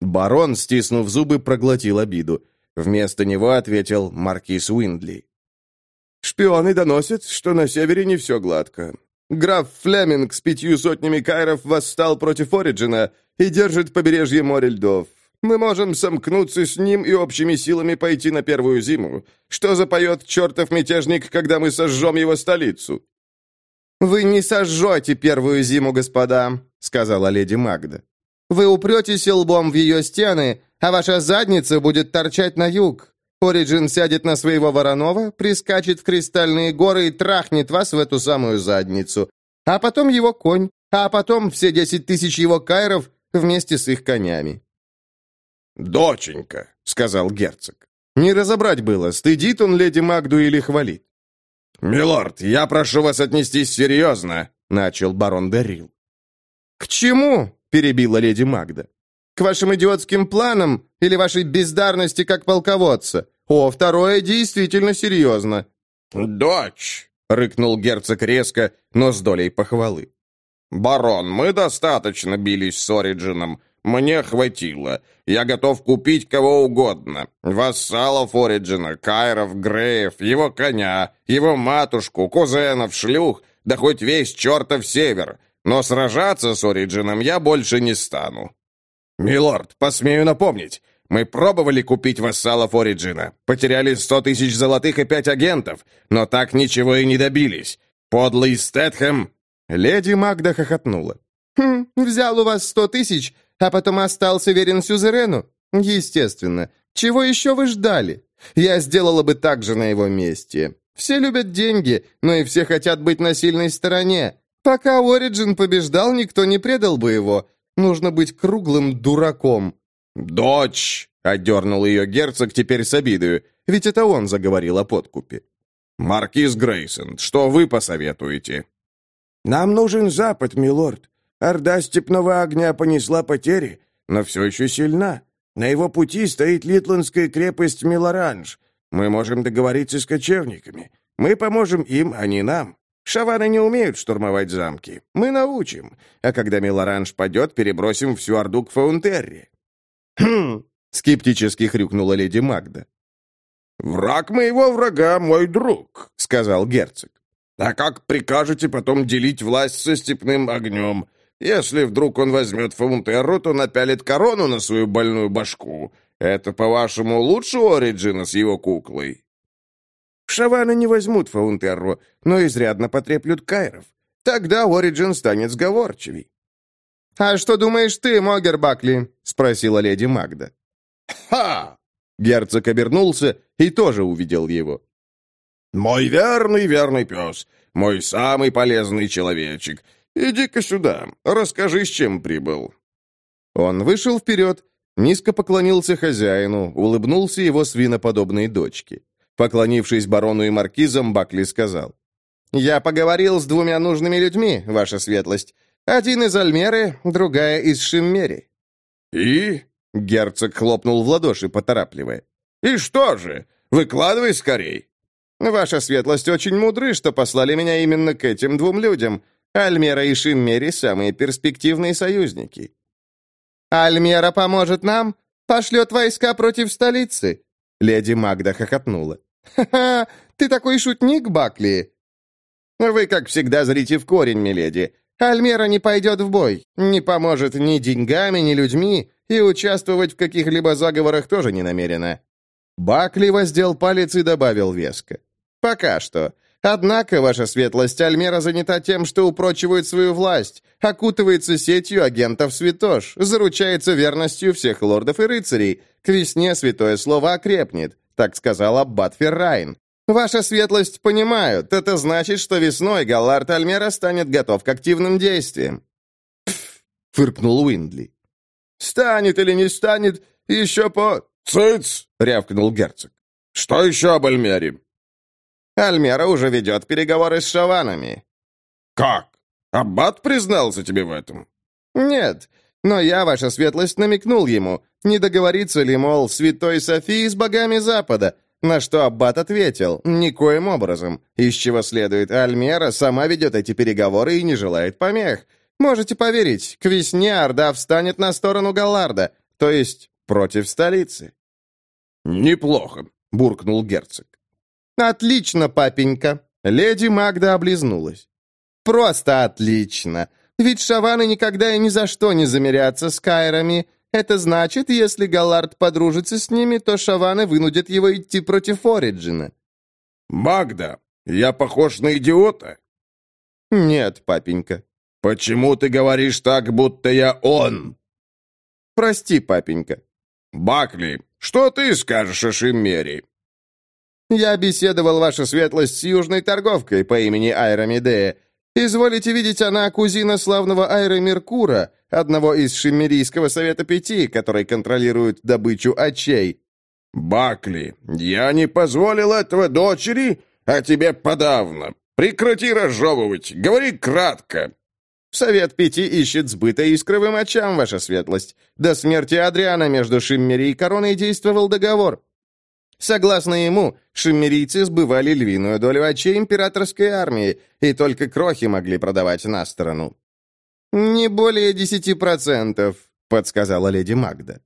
Барон, стиснув зубы, проглотил обиду. Вместо него ответил маркиз Уиндли. «Шпионы доносят, что на севере не все гладко. Граф Флеминг с пятью сотнями кайров восстал против Ориджина и держит побережье моря льдов. Мы можем сомкнуться с ним и общими силами пойти на первую зиму. Что запоет чертов мятежник, когда мы сожжем его столицу?» «Вы не сожжете первую зиму, господа», — сказала леди Магда. «Вы упретесь лбом в ее стены, а ваша задница будет торчать на юг. Ориджин сядет на своего Воронова, прискачет в кристальные горы и трахнет вас в эту самую задницу. А потом его конь, а потом все десять тысяч его кайров вместе с их конями». «Доченька», — сказал герцог. Не разобрать было, стыдит он леди Магду или хвалит. «Милорд, я прошу вас отнестись серьезно», — начал барон Дарил. «К чему?» — перебила леди Магда. «К вашим идиотским планам или вашей бездарности как полководца? О, второе действительно серьезно». «Дочь!» — рыкнул герцог резко, но с долей похвалы. «Барон, мы достаточно бились с Ориджином. Мне хватило. Я готов купить кого угодно. Вассалов Ориджина, Кайров, Греев, его коня, его матушку, кузенов, шлюх, да хоть весь чертов север. Но сражаться с Ориджином я больше не стану. Милорд, посмею напомнить, мы пробовали купить вассалов Ориджина, потеряли сто тысяч золотых и пять агентов, но так ничего и не добились. Подлый Стэтхэм...» Леди Магда хохотнула. «Хм, взял у вас сто тысяч, а потом остался верен сюзерену? Естественно. Чего еще вы ждали? Я сделала бы так же на его месте. Все любят деньги, но и все хотят быть на сильной стороне. Пока Ориджин побеждал, никто не предал бы его. Нужно быть круглым дураком». «Дочь!» — одернул ее герцог теперь с обидою, ведь это он заговорил о подкупе. «Маркиз Грейсон, что вы посоветуете?» «Нам нужен Запад, милорд. Орда степного огня понесла потери, но все еще сильна. На его пути стоит литландская крепость Милоранж. Мы можем договориться с кочевниками. Мы поможем им, а не нам. Шаваны не умеют штурмовать замки. Мы научим. А когда Милоранж падет, перебросим всю Орду к Фаунтерре». «Хм!» — скептически хрюкнула леди Магда. «Враг моего врага — мой друг», — сказал герцог. «А как прикажете потом делить власть со степным огнем? Если вдруг он возьмет Фаунтерру, то напялит корону на свою больную башку. Это, по-вашему, лучше Ориджина с его куклой?» Шаваны не возьмут Фаунтерру, но изрядно потреплют Кайров. Тогда Ориджин станет сговорчивей. «А что думаешь ты, Могер Бакли?» — спросила леди Магда. «Ха!» Герцог обернулся и тоже увидел его. «Мой верный, верный пес, мой самый полезный человечек. Иди-ка сюда, расскажи, с чем прибыл». Он вышел вперед, низко поклонился хозяину, улыбнулся его свиноподобной дочке. Поклонившись барону и маркизам, Бакли сказал. «Я поговорил с двумя нужными людьми, ваша светлость. Один из Альмеры, другая из Шиммери». «И?» — герцог хлопнул в ладоши, поторапливая. «И что же? Выкладывай скорей!» «Ваша светлость очень мудры, что послали меня именно к этим двум людям. Альмера и Шиммери – самые перспективные союзники. «Альмера поможет нам? Пошлет войска против столицы?» Леди Магда хохотнула. «Ха-ха! Ты такой шутник, Бакли!» «Вы, как всегда, зрите в корень, миледи. Альмера не пойдет в бой, не поможет ни деньгами, ни людьми, и участвовать в каких-либо заговорах тоже не намерена». Бакли воздел палец и добавил веско. «Пока что. Однако, ваша светлость, Альмера занята тем, что упрочивает свою власть, окутывается сетью агентов святош, заручается верностью всех лордов и рыцарей. К весне святое слово окрепнет, так сказал аббат Феррайн. «Ваша светлость понимают. Это значит, что весной Галлард Альмера станет готов к активным действиям». «Пф!» — фыркнул Уиндли. «Станет или не станет, еще по...» «Цыц!» — рявкнул герцог. «Что еще об Альмере?» «Альмера уже ведет переговоры с шаванами». «Как? Аббат признался тебе в этом?» «Нет, но я, ваша светлость, намекнул ему, не договориться ли, мол, святой Софии с богами Запада, на что Аббат ответил, никоим образом, из чего следует, Альмера сама ведет эти переговоры и не желает помех. Можете поверить, к весне Орда встанет на сторону Галларда, то есть против столицы». «Неплохо», — буркнул герцог. «Отлично, папенька!» Леди Магда облизнулась. «Просто отлично! Ведь шаваны никогда и ни за что не замерятся с кайрами. Это значит, если Галлард подружится с ними, то шаваны вынудят его идти против Ориджина». «Магда, я похож на идиота?» «Нет, папенька». «Почему ты говоришь так, будто я он?» «Прости, папенька». «Бакли, что ты скажешь о Шиммере?» «Я беседовал, ваша светлость, с южной торговкой по имени Айра Медея. Изволите видеть, она кузина славного Айры Меркура, одного из Шиммерийского совета пяти, который контролирует добычу очей». «Бакли, я не позволил этого дочери, а тебе подавно. Прекрати разжевывать, говори кратко». «Совет пяти ищет сбыта искровым очам, ваша светлость. До смерти Адриана между Шиммери и Короной действовал договор. Согласно ему, шиммерийцы сбывали львиную долю очей императорской армии, и только крохи могли продавать на сторону. «Не более десяти процентов», — подсказала леди Магда.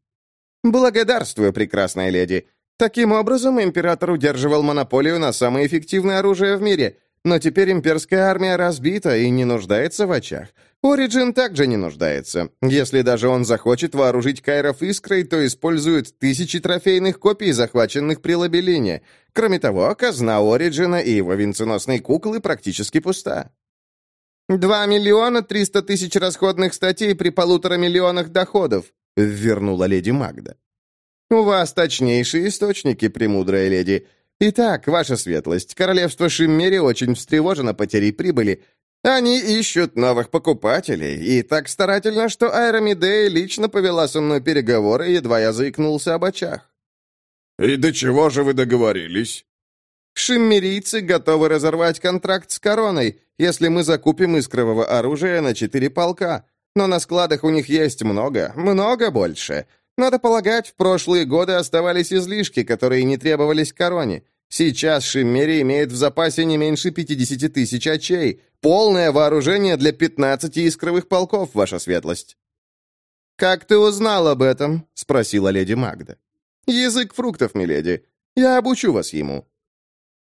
«Благодарствую, прекрасная леди. Таким образом, император удерживал монополию на самое эффективное оружие в мире, но теперь имперская армия разбита и не нуждается в очах. Ориджин также не нуждается. Если даже он захочет вооружить Кайров искрой, то использует тысячи трофейных копий, захваченных при Лабелине. Кроме того, казна Ориджина и его венценосной куклы практически пуста. «Два миллиона триста тысяч расходных статей при полутора миллионах доходов», — вернула леди Магда. «У вас точнейшие источники, премудрая леди. Итак, ваша светлость, королевство Шиммери очень встревожено потерей прибыли, они ищут новых покупателей, и так старательно, что Айромидея лично повела со мной переговоры, едва я заикнулся об очах. «И до чего же вы договорились?» «Шиммерийцы готовы разорвать контракт с короной, если мы закупим искрового оружия на четыре полка. Но на складах у них есть много, много больше. Надо полагать, в прошлые годы оставались излишки, которые не требовались короне. Сейчас Шиммери имеет в запасе не меньше 50 тысяч очей. Полное вооружение для 15 искровых полков, ваша светлость». «Как ты узнал об этом?» — спросила леди Магда. «Язык фруктов, миледи. Я обучу вас ему».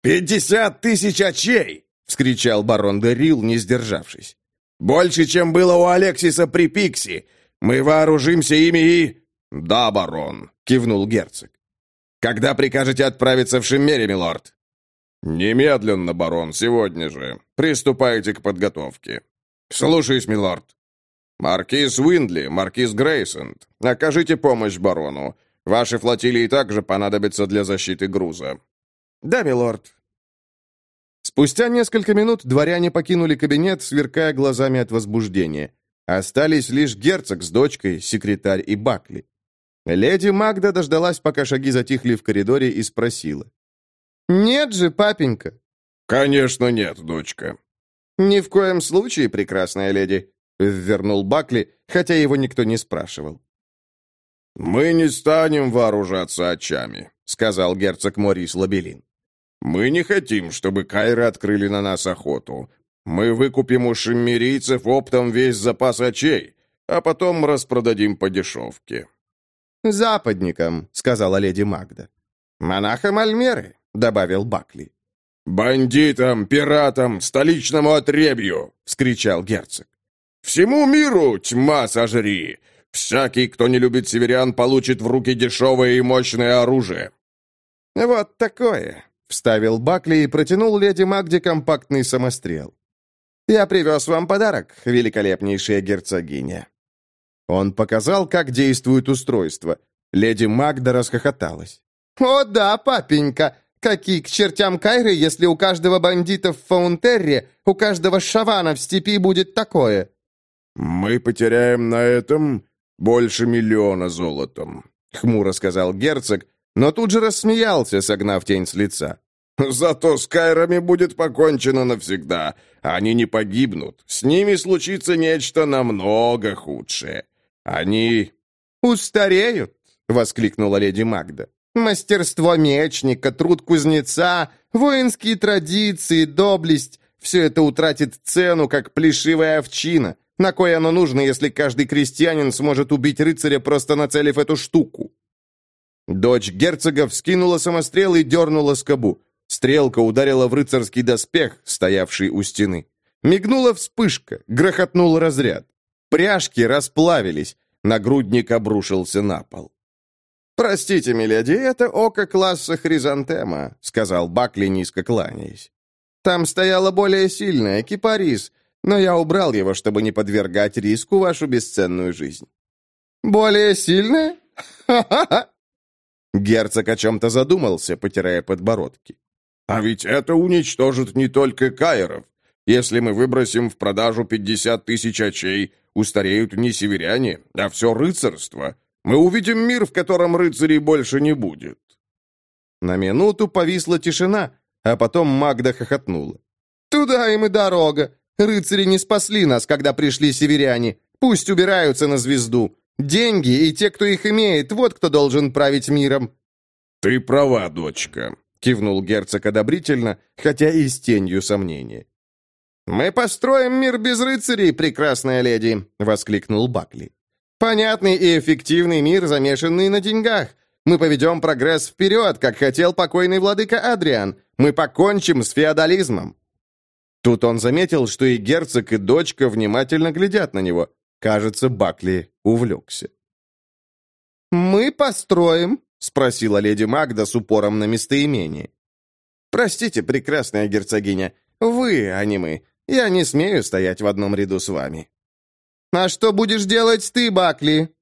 «Пятьдесят тысяч очей!» — вскричал барон Дерил, не сдержавшись. «Больше, чем было у Алексиса при Пикси. Мы вооружимся ими и...» «Да, барон», — кивнул герцог. Когда прикажете отправиться в Шиммере, милорд?» «Немедленно, барон, сегодня же. Приступайте к подготовке». «Слушаюсь, милорд». «Маркиз Уиндли, маркиз Грейсонд, окажите помощь барону. Ваши флотилии также понадобятся для защиты груза». «Да, милорд». Спустя несколько минут дворяне покинули кабинет, сверкая глазами от возбуждения. Остались лишь герцог с дочкой, секретарь и Бакли. Леди Магда дождалась, пока шаги затихли в коридоре, и спросила. «Нет же, папенька!» «Конечно нет, дочка». «Ни в коем случае, прекрасная леди», — вернул Бакли, хотя его никто не спрашивал. «Мы не станем вооружаться очами», — сказал герцог Морис Лабелин. «Мы не хотим, чтобы Кайры открыли на нас охоту. Мы выкупим у шиммерийцев оптом весь запас очей, а потом распродадим по дешевке. «Западникам», — сказала леди Магда. «Монахам Альмеры», — добавил Бакли. «Бандитам, пиратам, столичному отребью!» — вскричал герцог. «Всему миру тьма сожри! Всякий, кто не любит северян, получит в руки дешевое и мощное оружие!» «Вот такое!» — вставил Бакли и протянул леди Магде компактный самострел. «Я привез вам подарок, великолепнейшая герцогиня». Он показал, как действует устройство. Леди Магда расхохоталась. «О да, папенька! Какие к чертям Кайры, если у каждого бандита в Фаунтерре, у каждого шавана в степи будет такое?» «Мы потеряем на этом больше миллиона золотом», — хмуро сказал герцог, но тут же рассмеялся, согнав тень с лица. «Зато с Кайрами будет покончено навсегда. Они не погибнут. С ними случится нечто намного худшее. Они...» «Устареют!» — воскликнула леди Магда. «Мастерство мечника, труд кузнеца, воинские традиции, доблесть — все это утратит цену, как плешивая овчина. На кое оно нужно, если каждый крестьянин сможет убить рыцаря, просто нацелив эту штуку?» Дочь герцога вскинула самострел и дернула скобу. Стрелка ударила в рыцарский доспех, стоявший у стены. Мигнула вспышка, грохотнул разряд. Пряжки расплавились, нагрудник обрушился на пол. «Простите, миледи, это око класса хризантема», — сказал Бакли, низко кланяясь. «Там стояла более сильная, кипарис, но я убрал его, чтобы не подвергать риску вашу бесценную жизнь». «Более сильная? Ха-ха-ха!» Герцог о чем-то задумался, потирая подбородки. «А ведь это уничтожит не только кайров. Если мы выбросим в продажу пятьдесят тысяч очей, устареют не северяне, а все рыцарство. Мы увидим мир, в котором рыцарей больше не будет». На минуту повисла тишина, а потом Магда хохотнула. «Туда им и дорога. Рыцари не спасли нас, когда пришли северяне. Пусть убираются на звезду. Деньги и те, кто их имеет, вот кто должен править миром». «Ты права, дочка», — кивнул герцог одобрительно, хотя и с тенью сомнения. «Мы построим мир без рыцарей, прекрасная леди!» — воскликнул Бакли. «Понятный и эффективный мир, замешанный на деньгах. Мы поведем прогресс вперед, как хотел покойный владыка Адриан. Мы покончим с феодализмом». Тут он заметил, что и герцог, и дочка внимательно глядят на него. Кажется, Бакли увлекся. «Мы построим?» — спросила леди Магда с упором на местоимение. «Простите, прекрасная герцогиня, вы, а не мы. Я не смею стоять в одном ряду с вами». «А что будешь делать ты, Бакли?»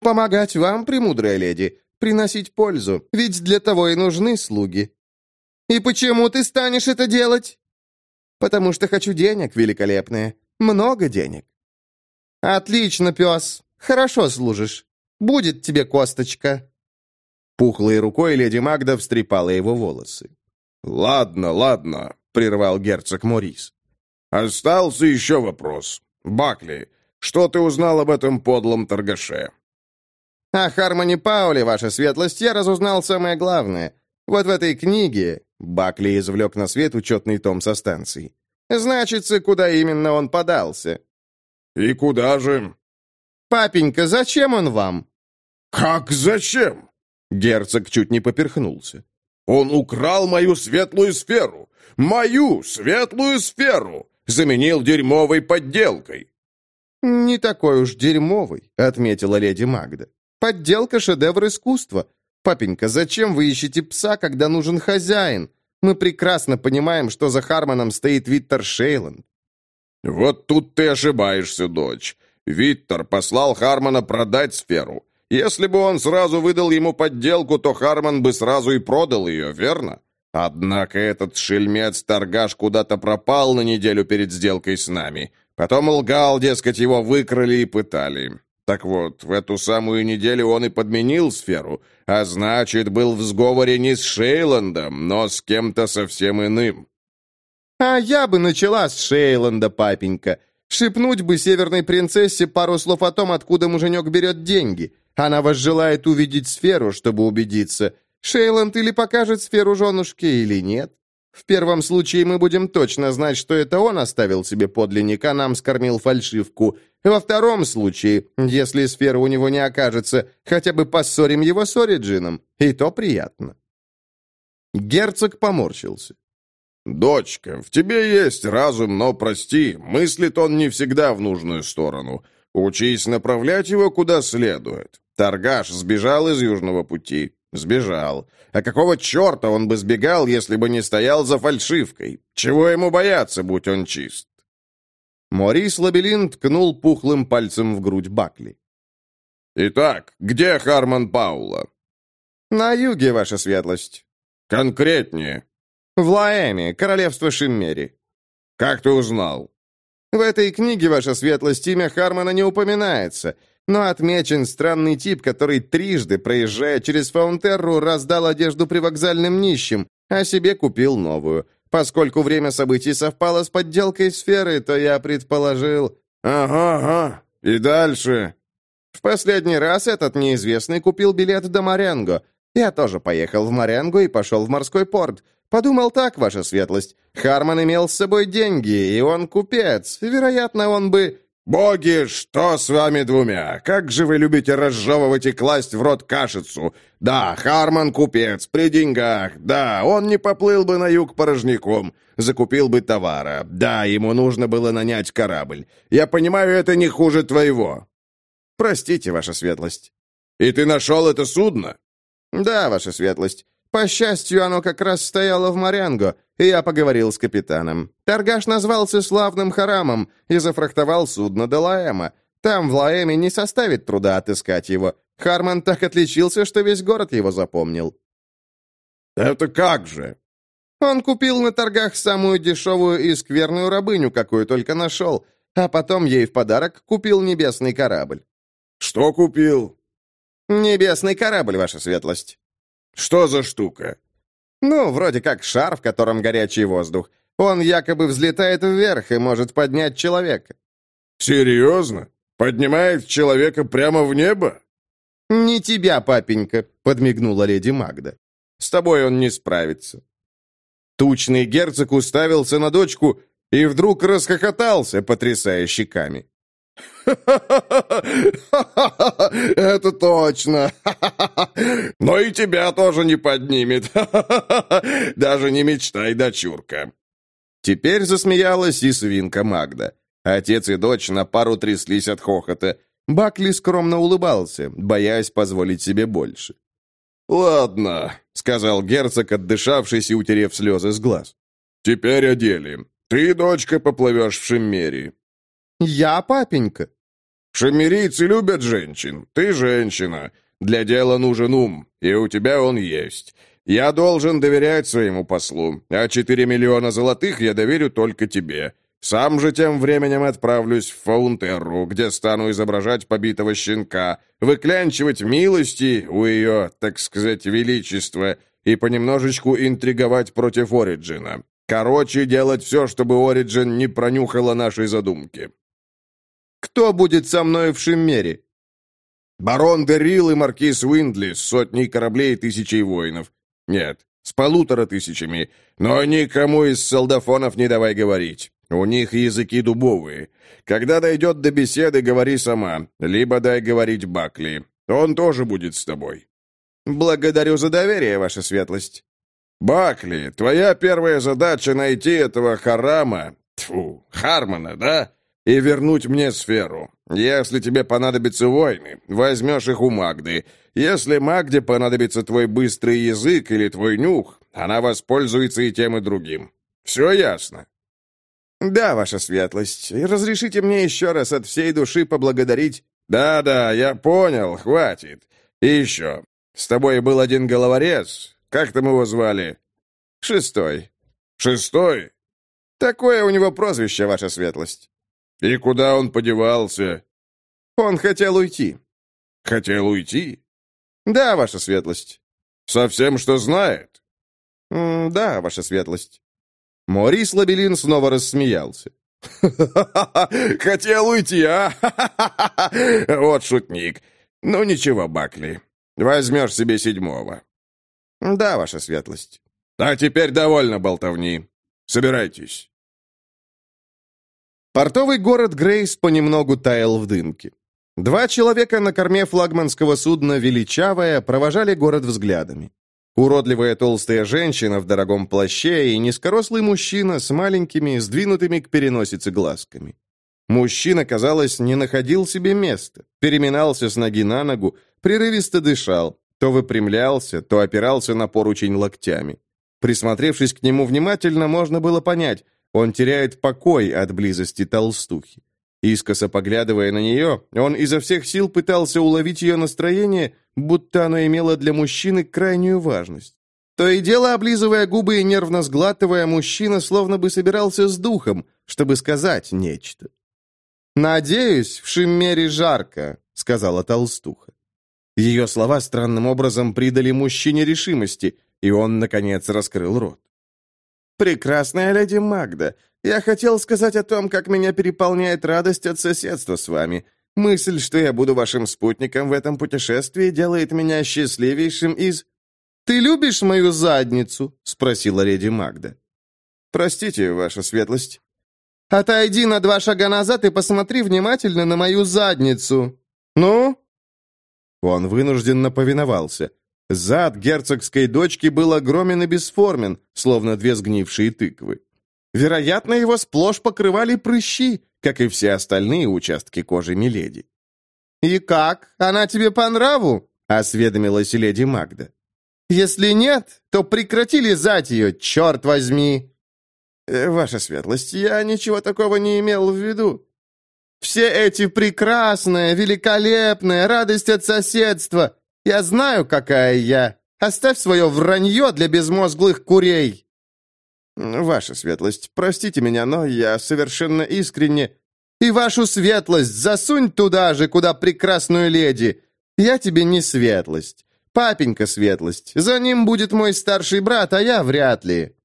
«Помогать вам, премудрая леди, приносить пользу, ведь для того и нужны слуги». «И почему ты станешь это делать?» «Потому что хочу денег, великолепная, много денег». «Отлично, пес, хорошо служишь. Будет тебе косточка». Пухлой рукой леди Магда встрепала его волосы. «Ладно, ладно», — прервал герцог Морис. «Остался еще вопрос. Бакли, что ты узнал об этом подлом торгаше?» «О Хармоне Пауле, ваша светлость, я разузнал самое главное. Вот в этой книге...» Бакли извлек на свет учетный том со станции. «Значится, куда именно он подался». «И куда же?» «Папенька, зачем он вам?» «Как зачем?» Герцог чуть не поперхнулся. «Он украл мою светлую сферу! Мою светлую сферу! Заменил дерьмовой подделкой!» «Не такой уж дерьмовый», — отметила леди Магда. «Подделка — шедевр искусства. Папенька, зачем вы ищете пса, когда нужен хозяин? Мы прекрасно понимаем, что за Хармоном стоит Виттер Шейланд. «Вот тут ты ошибаешься, дочь. Виттер послал Хармона продать сферу. Если бы он сразу выдал ему подделку, то Хармон бы сразу и продал ее, верно? Однако этот шельмец-торгаш куда-то пропал на неделю перед сделкой с нами. Потом лгал, дескать, его выкрали и пытали. Так вот, в эту самую неделю он и подменил сферу, а значит, был в сговоре не с Шейландом, но с кем-то совсем иным. А я бы начала с Шейланда, папенька. Шепнуть бы северной принцессе пару слов о том, откуда муженек берет деньги. Она возжелает увидеть сферу, чтобы убедиться, Шейланд или покажет сферу женушке, или нет. В первом случае мы будем точно знать, что это он оставил себе подлинник, а нам скормил фальшивку. Во втором случае, если сфера у него не окажется, хотя бы поссорим его с Ориджином, и то приятно. Герцог поморщился. «Дочка, в тебе есть разум, но, прости, мыслит он не всегда в нужную сторону. Учись направлять его куда следует. Торгаш сбежал из Южного пути. Сбежал. А какого черта он бы сбегал, если бы не стоял за фальшивкой? Чего ему бояться, будь он чист?» Морис Лабелин ткнул пухлым пальцем в грудь Бакли. «Итак, где Харман Паула?» «На юге, ваша светлость». Конкретнее. В Лаэме, королевство Шиммери. Как ты узнал? В этой книге, ваша светлость, имя Хармона не упоминается, но отмечен странный тип, который трижды, проезжая через Фаунтерру, раздал одежду привокзальным нищим, а себе купил новую. Поскольку время событий совпало с подделкой сферы, то я предположил... Ага, ага. И дальше? В последний раз этот неизвестный купил билет до Маренго. Я тоже поехал в Маренго и пошел в морской порт. Подумал так, ваша светлость. Харман имел с собой деньги, и он купец. Вероятно, он бы... «Боги, что с вами двумя? Как же вы любите разжевывать и класть в рот кашицу? Да, Харман купец, при деньгах, да, он не поплыл бы на юг порожняком, закупил бы товара, да, ему нужно было нанять корабль. Я понимаю, это не хуже твоего». «Простите, ваша светлость». «И ты нашел это судно?» «Да, ваша светлость. По счастью, оно как раз стояло в Морянго, и я поговорил с капитаном. Торгаш назвался славным Харамом и зафрахтовал судно до Лаэма. Там, в Лаэме, не составит труда отыскать его. Харман так отличился, что весь город его запомнил. «Это как же?» Он купил на торгах самую дешевую и скверную рабыню, какую только нашел, а потом ей в подарок купил небесный корабль. «Что купил?» «Небесный корабль, ваша светлость». «Что за штука?» «Ну, вроде как шар, в котором горячий воздух. Он якобы взлетает вверх и может поднять человека». «Серьезно? Поднимает человека прямо в небо?» «Не тебя, папенька», — подмигнула леди Магда. «С тобой он не справится». Тучный герцог уставился на дочку и вдруг расхохотался, потрясая щеками. Это точно! Но и тебя тоже не поднимет! Даже не мечтай, дочурка!» Теперь засмеялась и свинка Магда. Отец и дочь на пару тряслись от хохота. Бакли скромно улыбался, боясь позволить себе больше. «Ладно», — сказал герцог, отдышавшись и утерев слезы с глаз. «Теперь о деле. Ты, дочка, поплывешь в Шиммерии. «Я папенька». «Шамерийцы любят женщин. Ты женщина. Для дела нужен ум, и у тебя он есть. Я должен доверять своему послу, а четыре миллиона золотых я доверю только тебе. Сам же тем временем отправлюсь в Фаунтерру, где стану изображать побитого щенка, выклянчивать милости у ее, так сказать, величества и понемножечку интриговать против Ориджина. Короче, делать все, чтобы Ориджин не пронюхал нашей задумки. Кто будет со мной в Шиммере?» «Барон Дерил и маркиз Уиндли с сотней кораблей и тысячей воинов. Нет, с полутора тысячами. Но никому из солдафонов не давай говорить. У них языки дубовые. Когда дойдет до беседы, говори сама, либо дай говорить Бакли. Он тоже будет с тобой». «Благодарю за доверие, ваша светлость». «Бакли, твоя первая задача — найти этого Харама, тьфу, Хармона, да? И вернуть мне сферу. Если тебе понадобятся войны, возьмешь их у Магды. Если Магде понадобится твой быстрый язык или твой нюх, она воспользуется и тем, и другим. Все ясно?» «Да, ваша светлость. И разрешите мне еще раз от всей души поблагодарить...» «Да-да, я понял, хватит. И еще. С тобой был один головорез. Как там его звали?» «Шестой». «Шестой?» «Такое у него прозвище, ваша светлость». «И куда он подевался?» «Он хотел уйти». «Хотел уйти?» «Да, ваша светлость». «Совсем что знает?» М «Да, ваша светлость». Морис Лабелин снова рассмеялся. Хотел уйти, а? Вот шутник. Ну ничего, Бакли, возьмешь себе седьмого. Да, ваша светлость. А теперь довольно болтовни. Собирайтесь. Портовый город Грейс понемногу таял в дымке. Два человека на корме флагманского судна «Величавая» провожали город взглядами. Уродливая толстая женщина в дорогом плаще и низкорослый мужчина с маленькими, сдвинутыми к переносице глазками. Мужчина, казалось, не находил себе места, переминался с ноги на ногу, прерывисто дышал, то выпрямлялся, то опирался на поручень локтями. Присмотревшись к нему внимательно, можно было понять, он теряет покой от близости толстухи. Искоса поглядывая на нее, он изо всех сил пытался уловить ее настроение, будто оно имело для мужчины крайнюю важность. То и дело, облизывая губы и нервно сглатывая, мужчина словно бы собирался с духом, чтобы сказать нечто. «Надеюсь, в Шиммере жарко», — сказала толстуха. Ее слова странным образом придали мужчине решимости, и он, наконец, раскрыл рот. «Прекрасная леди Магда, я хотел сказать о том, как меня переполняет радость от соседства с вами. Мысль, что я буду вашим спутником в этом путешествии, делает меня счастливейшим из...» «Ты любишь мою задницу?» — спросила леди Магда. «Простите, ваша светлость». «Отойди на два шага назад и посмотри внимательно на мою задницу. Ну?» Он вынужденно повиновался. Зад герцогской дочки был огромен и бесформен, словно две сгнившие тыквы. Вероятно, его сплошь покрывали прыщи, как и все остальные участки кожи Миледи. «И как? Она тебе по нраву?» — осведомилась леди Магда. Если нет, то прекрати лизать ее, черт возьми!» э, «Ваша светлость, я ничего такого не имел в виду. Все эти прекрасные, великолепные, радость от соседства. Я знаю, какая я. Оставь свое вранье для безмозглых курей!» «Ваша светлость, простите меня, но я совершенно искренне...» «И вашу светлость засунь туда же, куда прекрасную леди. Я тебе не светлость. Папенька светлость. За ним будет мой старший брат, а я вряд ли».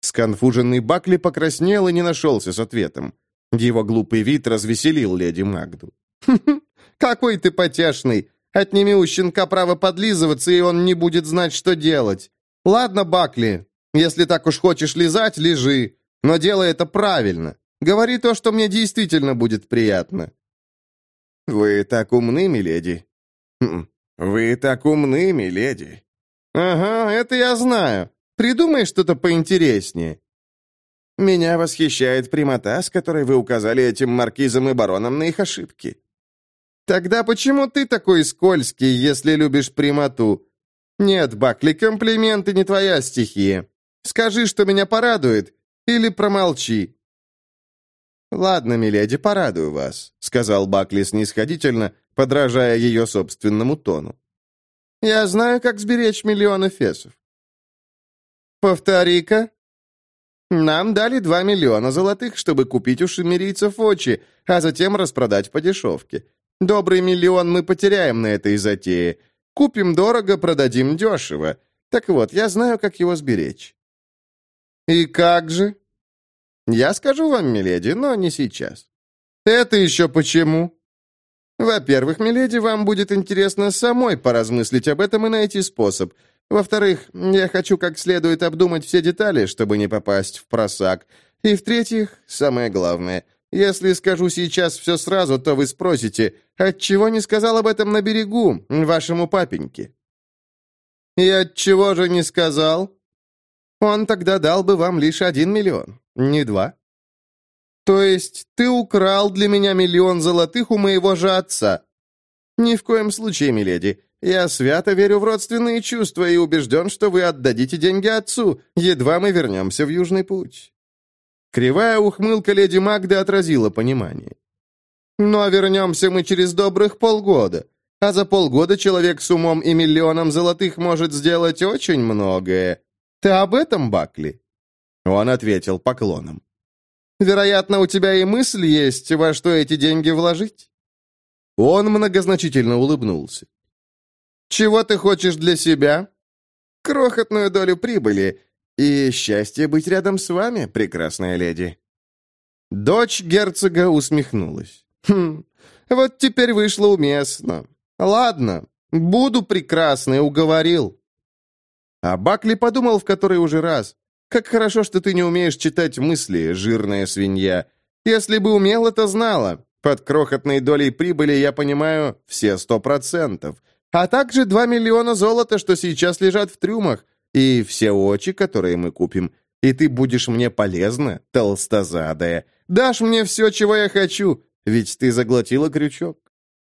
Сконфуженный Бакли покраснел и не нашелся с ответом. Его глупый вид развеселил леди Магду. «Хм какой ты потешный! Отними у щенка право подлизываться, и он не будет знать, что делать. Ладно, Бакли, если так уж хочешь лизать, лежи. Но делай это правильно. Говори то, что мне действительно будет приятно». «Вы так умны, миледи». Хм, «Вы так умны, миледи». «Ага, это я знаю. Придумай что-то поинтереснее». «Меня восхищает прямота, с которой вы указали этим маркизам и баронам на их ошибки». «Тогда почему ты такой скользкий, если любишь прямоту?» «Нет, Бакли, комплименты не твоя стихия. Скажи, что меня порадует, или промолчи». «Ладно, миледи, порадую вас», — сказал Бакли снисходительно, подражая ее собственному тону. «Я знаю, как сберечь миллионы фесов». «Повтори-ка». «Нам дали два миллиона золотых, чтобы купить у шимерийцев очи, а затем распродать по дешевке. Добрый миллион мы потеряем на этой затее. Купим дорого, продадим дешево. Так вот, я знаю, как его сберечь». «И как же?» «Я скажу вам, миледи, но не сейчас». «Это еще почему?» Во-первых, миледи, вам будет интересно самой поразмыслить об этом и найти способ. Во-вторых, я хочу как следует обдумать все детали, чтобы не попасть в просак. И в-третьих, самое главное, если скажу сейчас все сразу, то вы спросите, отчего не сказал об этом на берегу, вашему папеньке? И отчего же не сказал? Он тогда дал бы вам лишь один миллион, не два. «То есть ты украл для меня миллион золотых у моего же отца?» «Ни в коем случае, миледи. Я свято верю в родственные чувства и убежден, что вы отдадите деньги отцу, едва мы вернемся в Южный путь». Кривая ухмылка леди Магды отразила понимание. «Но вернемся мы через добрых полгода, а за полгода человек с умом и миллионом золотых может сделать очень многое. Ты об этом, Бакли?» Он ответил поклоном. Вероятно, у тебя и мысль есть, во что эти деньги вложить?» Он многозначительно улыбнулся. «Чего ты хочешь для себя?» «Крохотную долю прибыли и счастье быть рядом с вами, прекрасная леди». Дочь герцога усмехнулась. «Хм, вот теперь вышло уместно. Ладно, буду прекрасной, уговорил». А Бакли подумал в который уже раз. Как хорошо, что ты не умеешь читать мысли, жирная свинья. Если бы умел, это знала. Под крохотной долей прибыли я понимаю все сто процентов. А также два миллиона золота, что сейчас лежат в трюмах, и все очи, которые мы купим. И ты будешь мне полезна, толстозадая. Дашь мне все, чего я хочу, ведь ты заглотила крючок.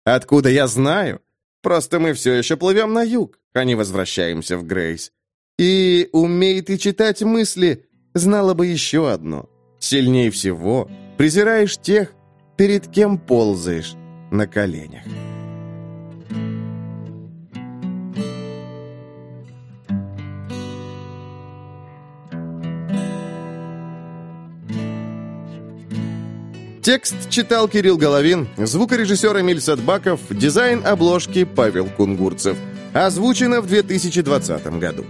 Откуда я знаю? Просто мы все еще плывем на юг, а не возвращаемся в Грейс. И умей ты читать мысли, знала бы еще одно. Сильнее всего презираешь тех, перед кем ползаешь на коленях. Текст читал Кирилл Головин, звукорежиссер Эмиль Садбаков, дизайн обложки Павел Кунгурцев. Озвучено в 2020 году.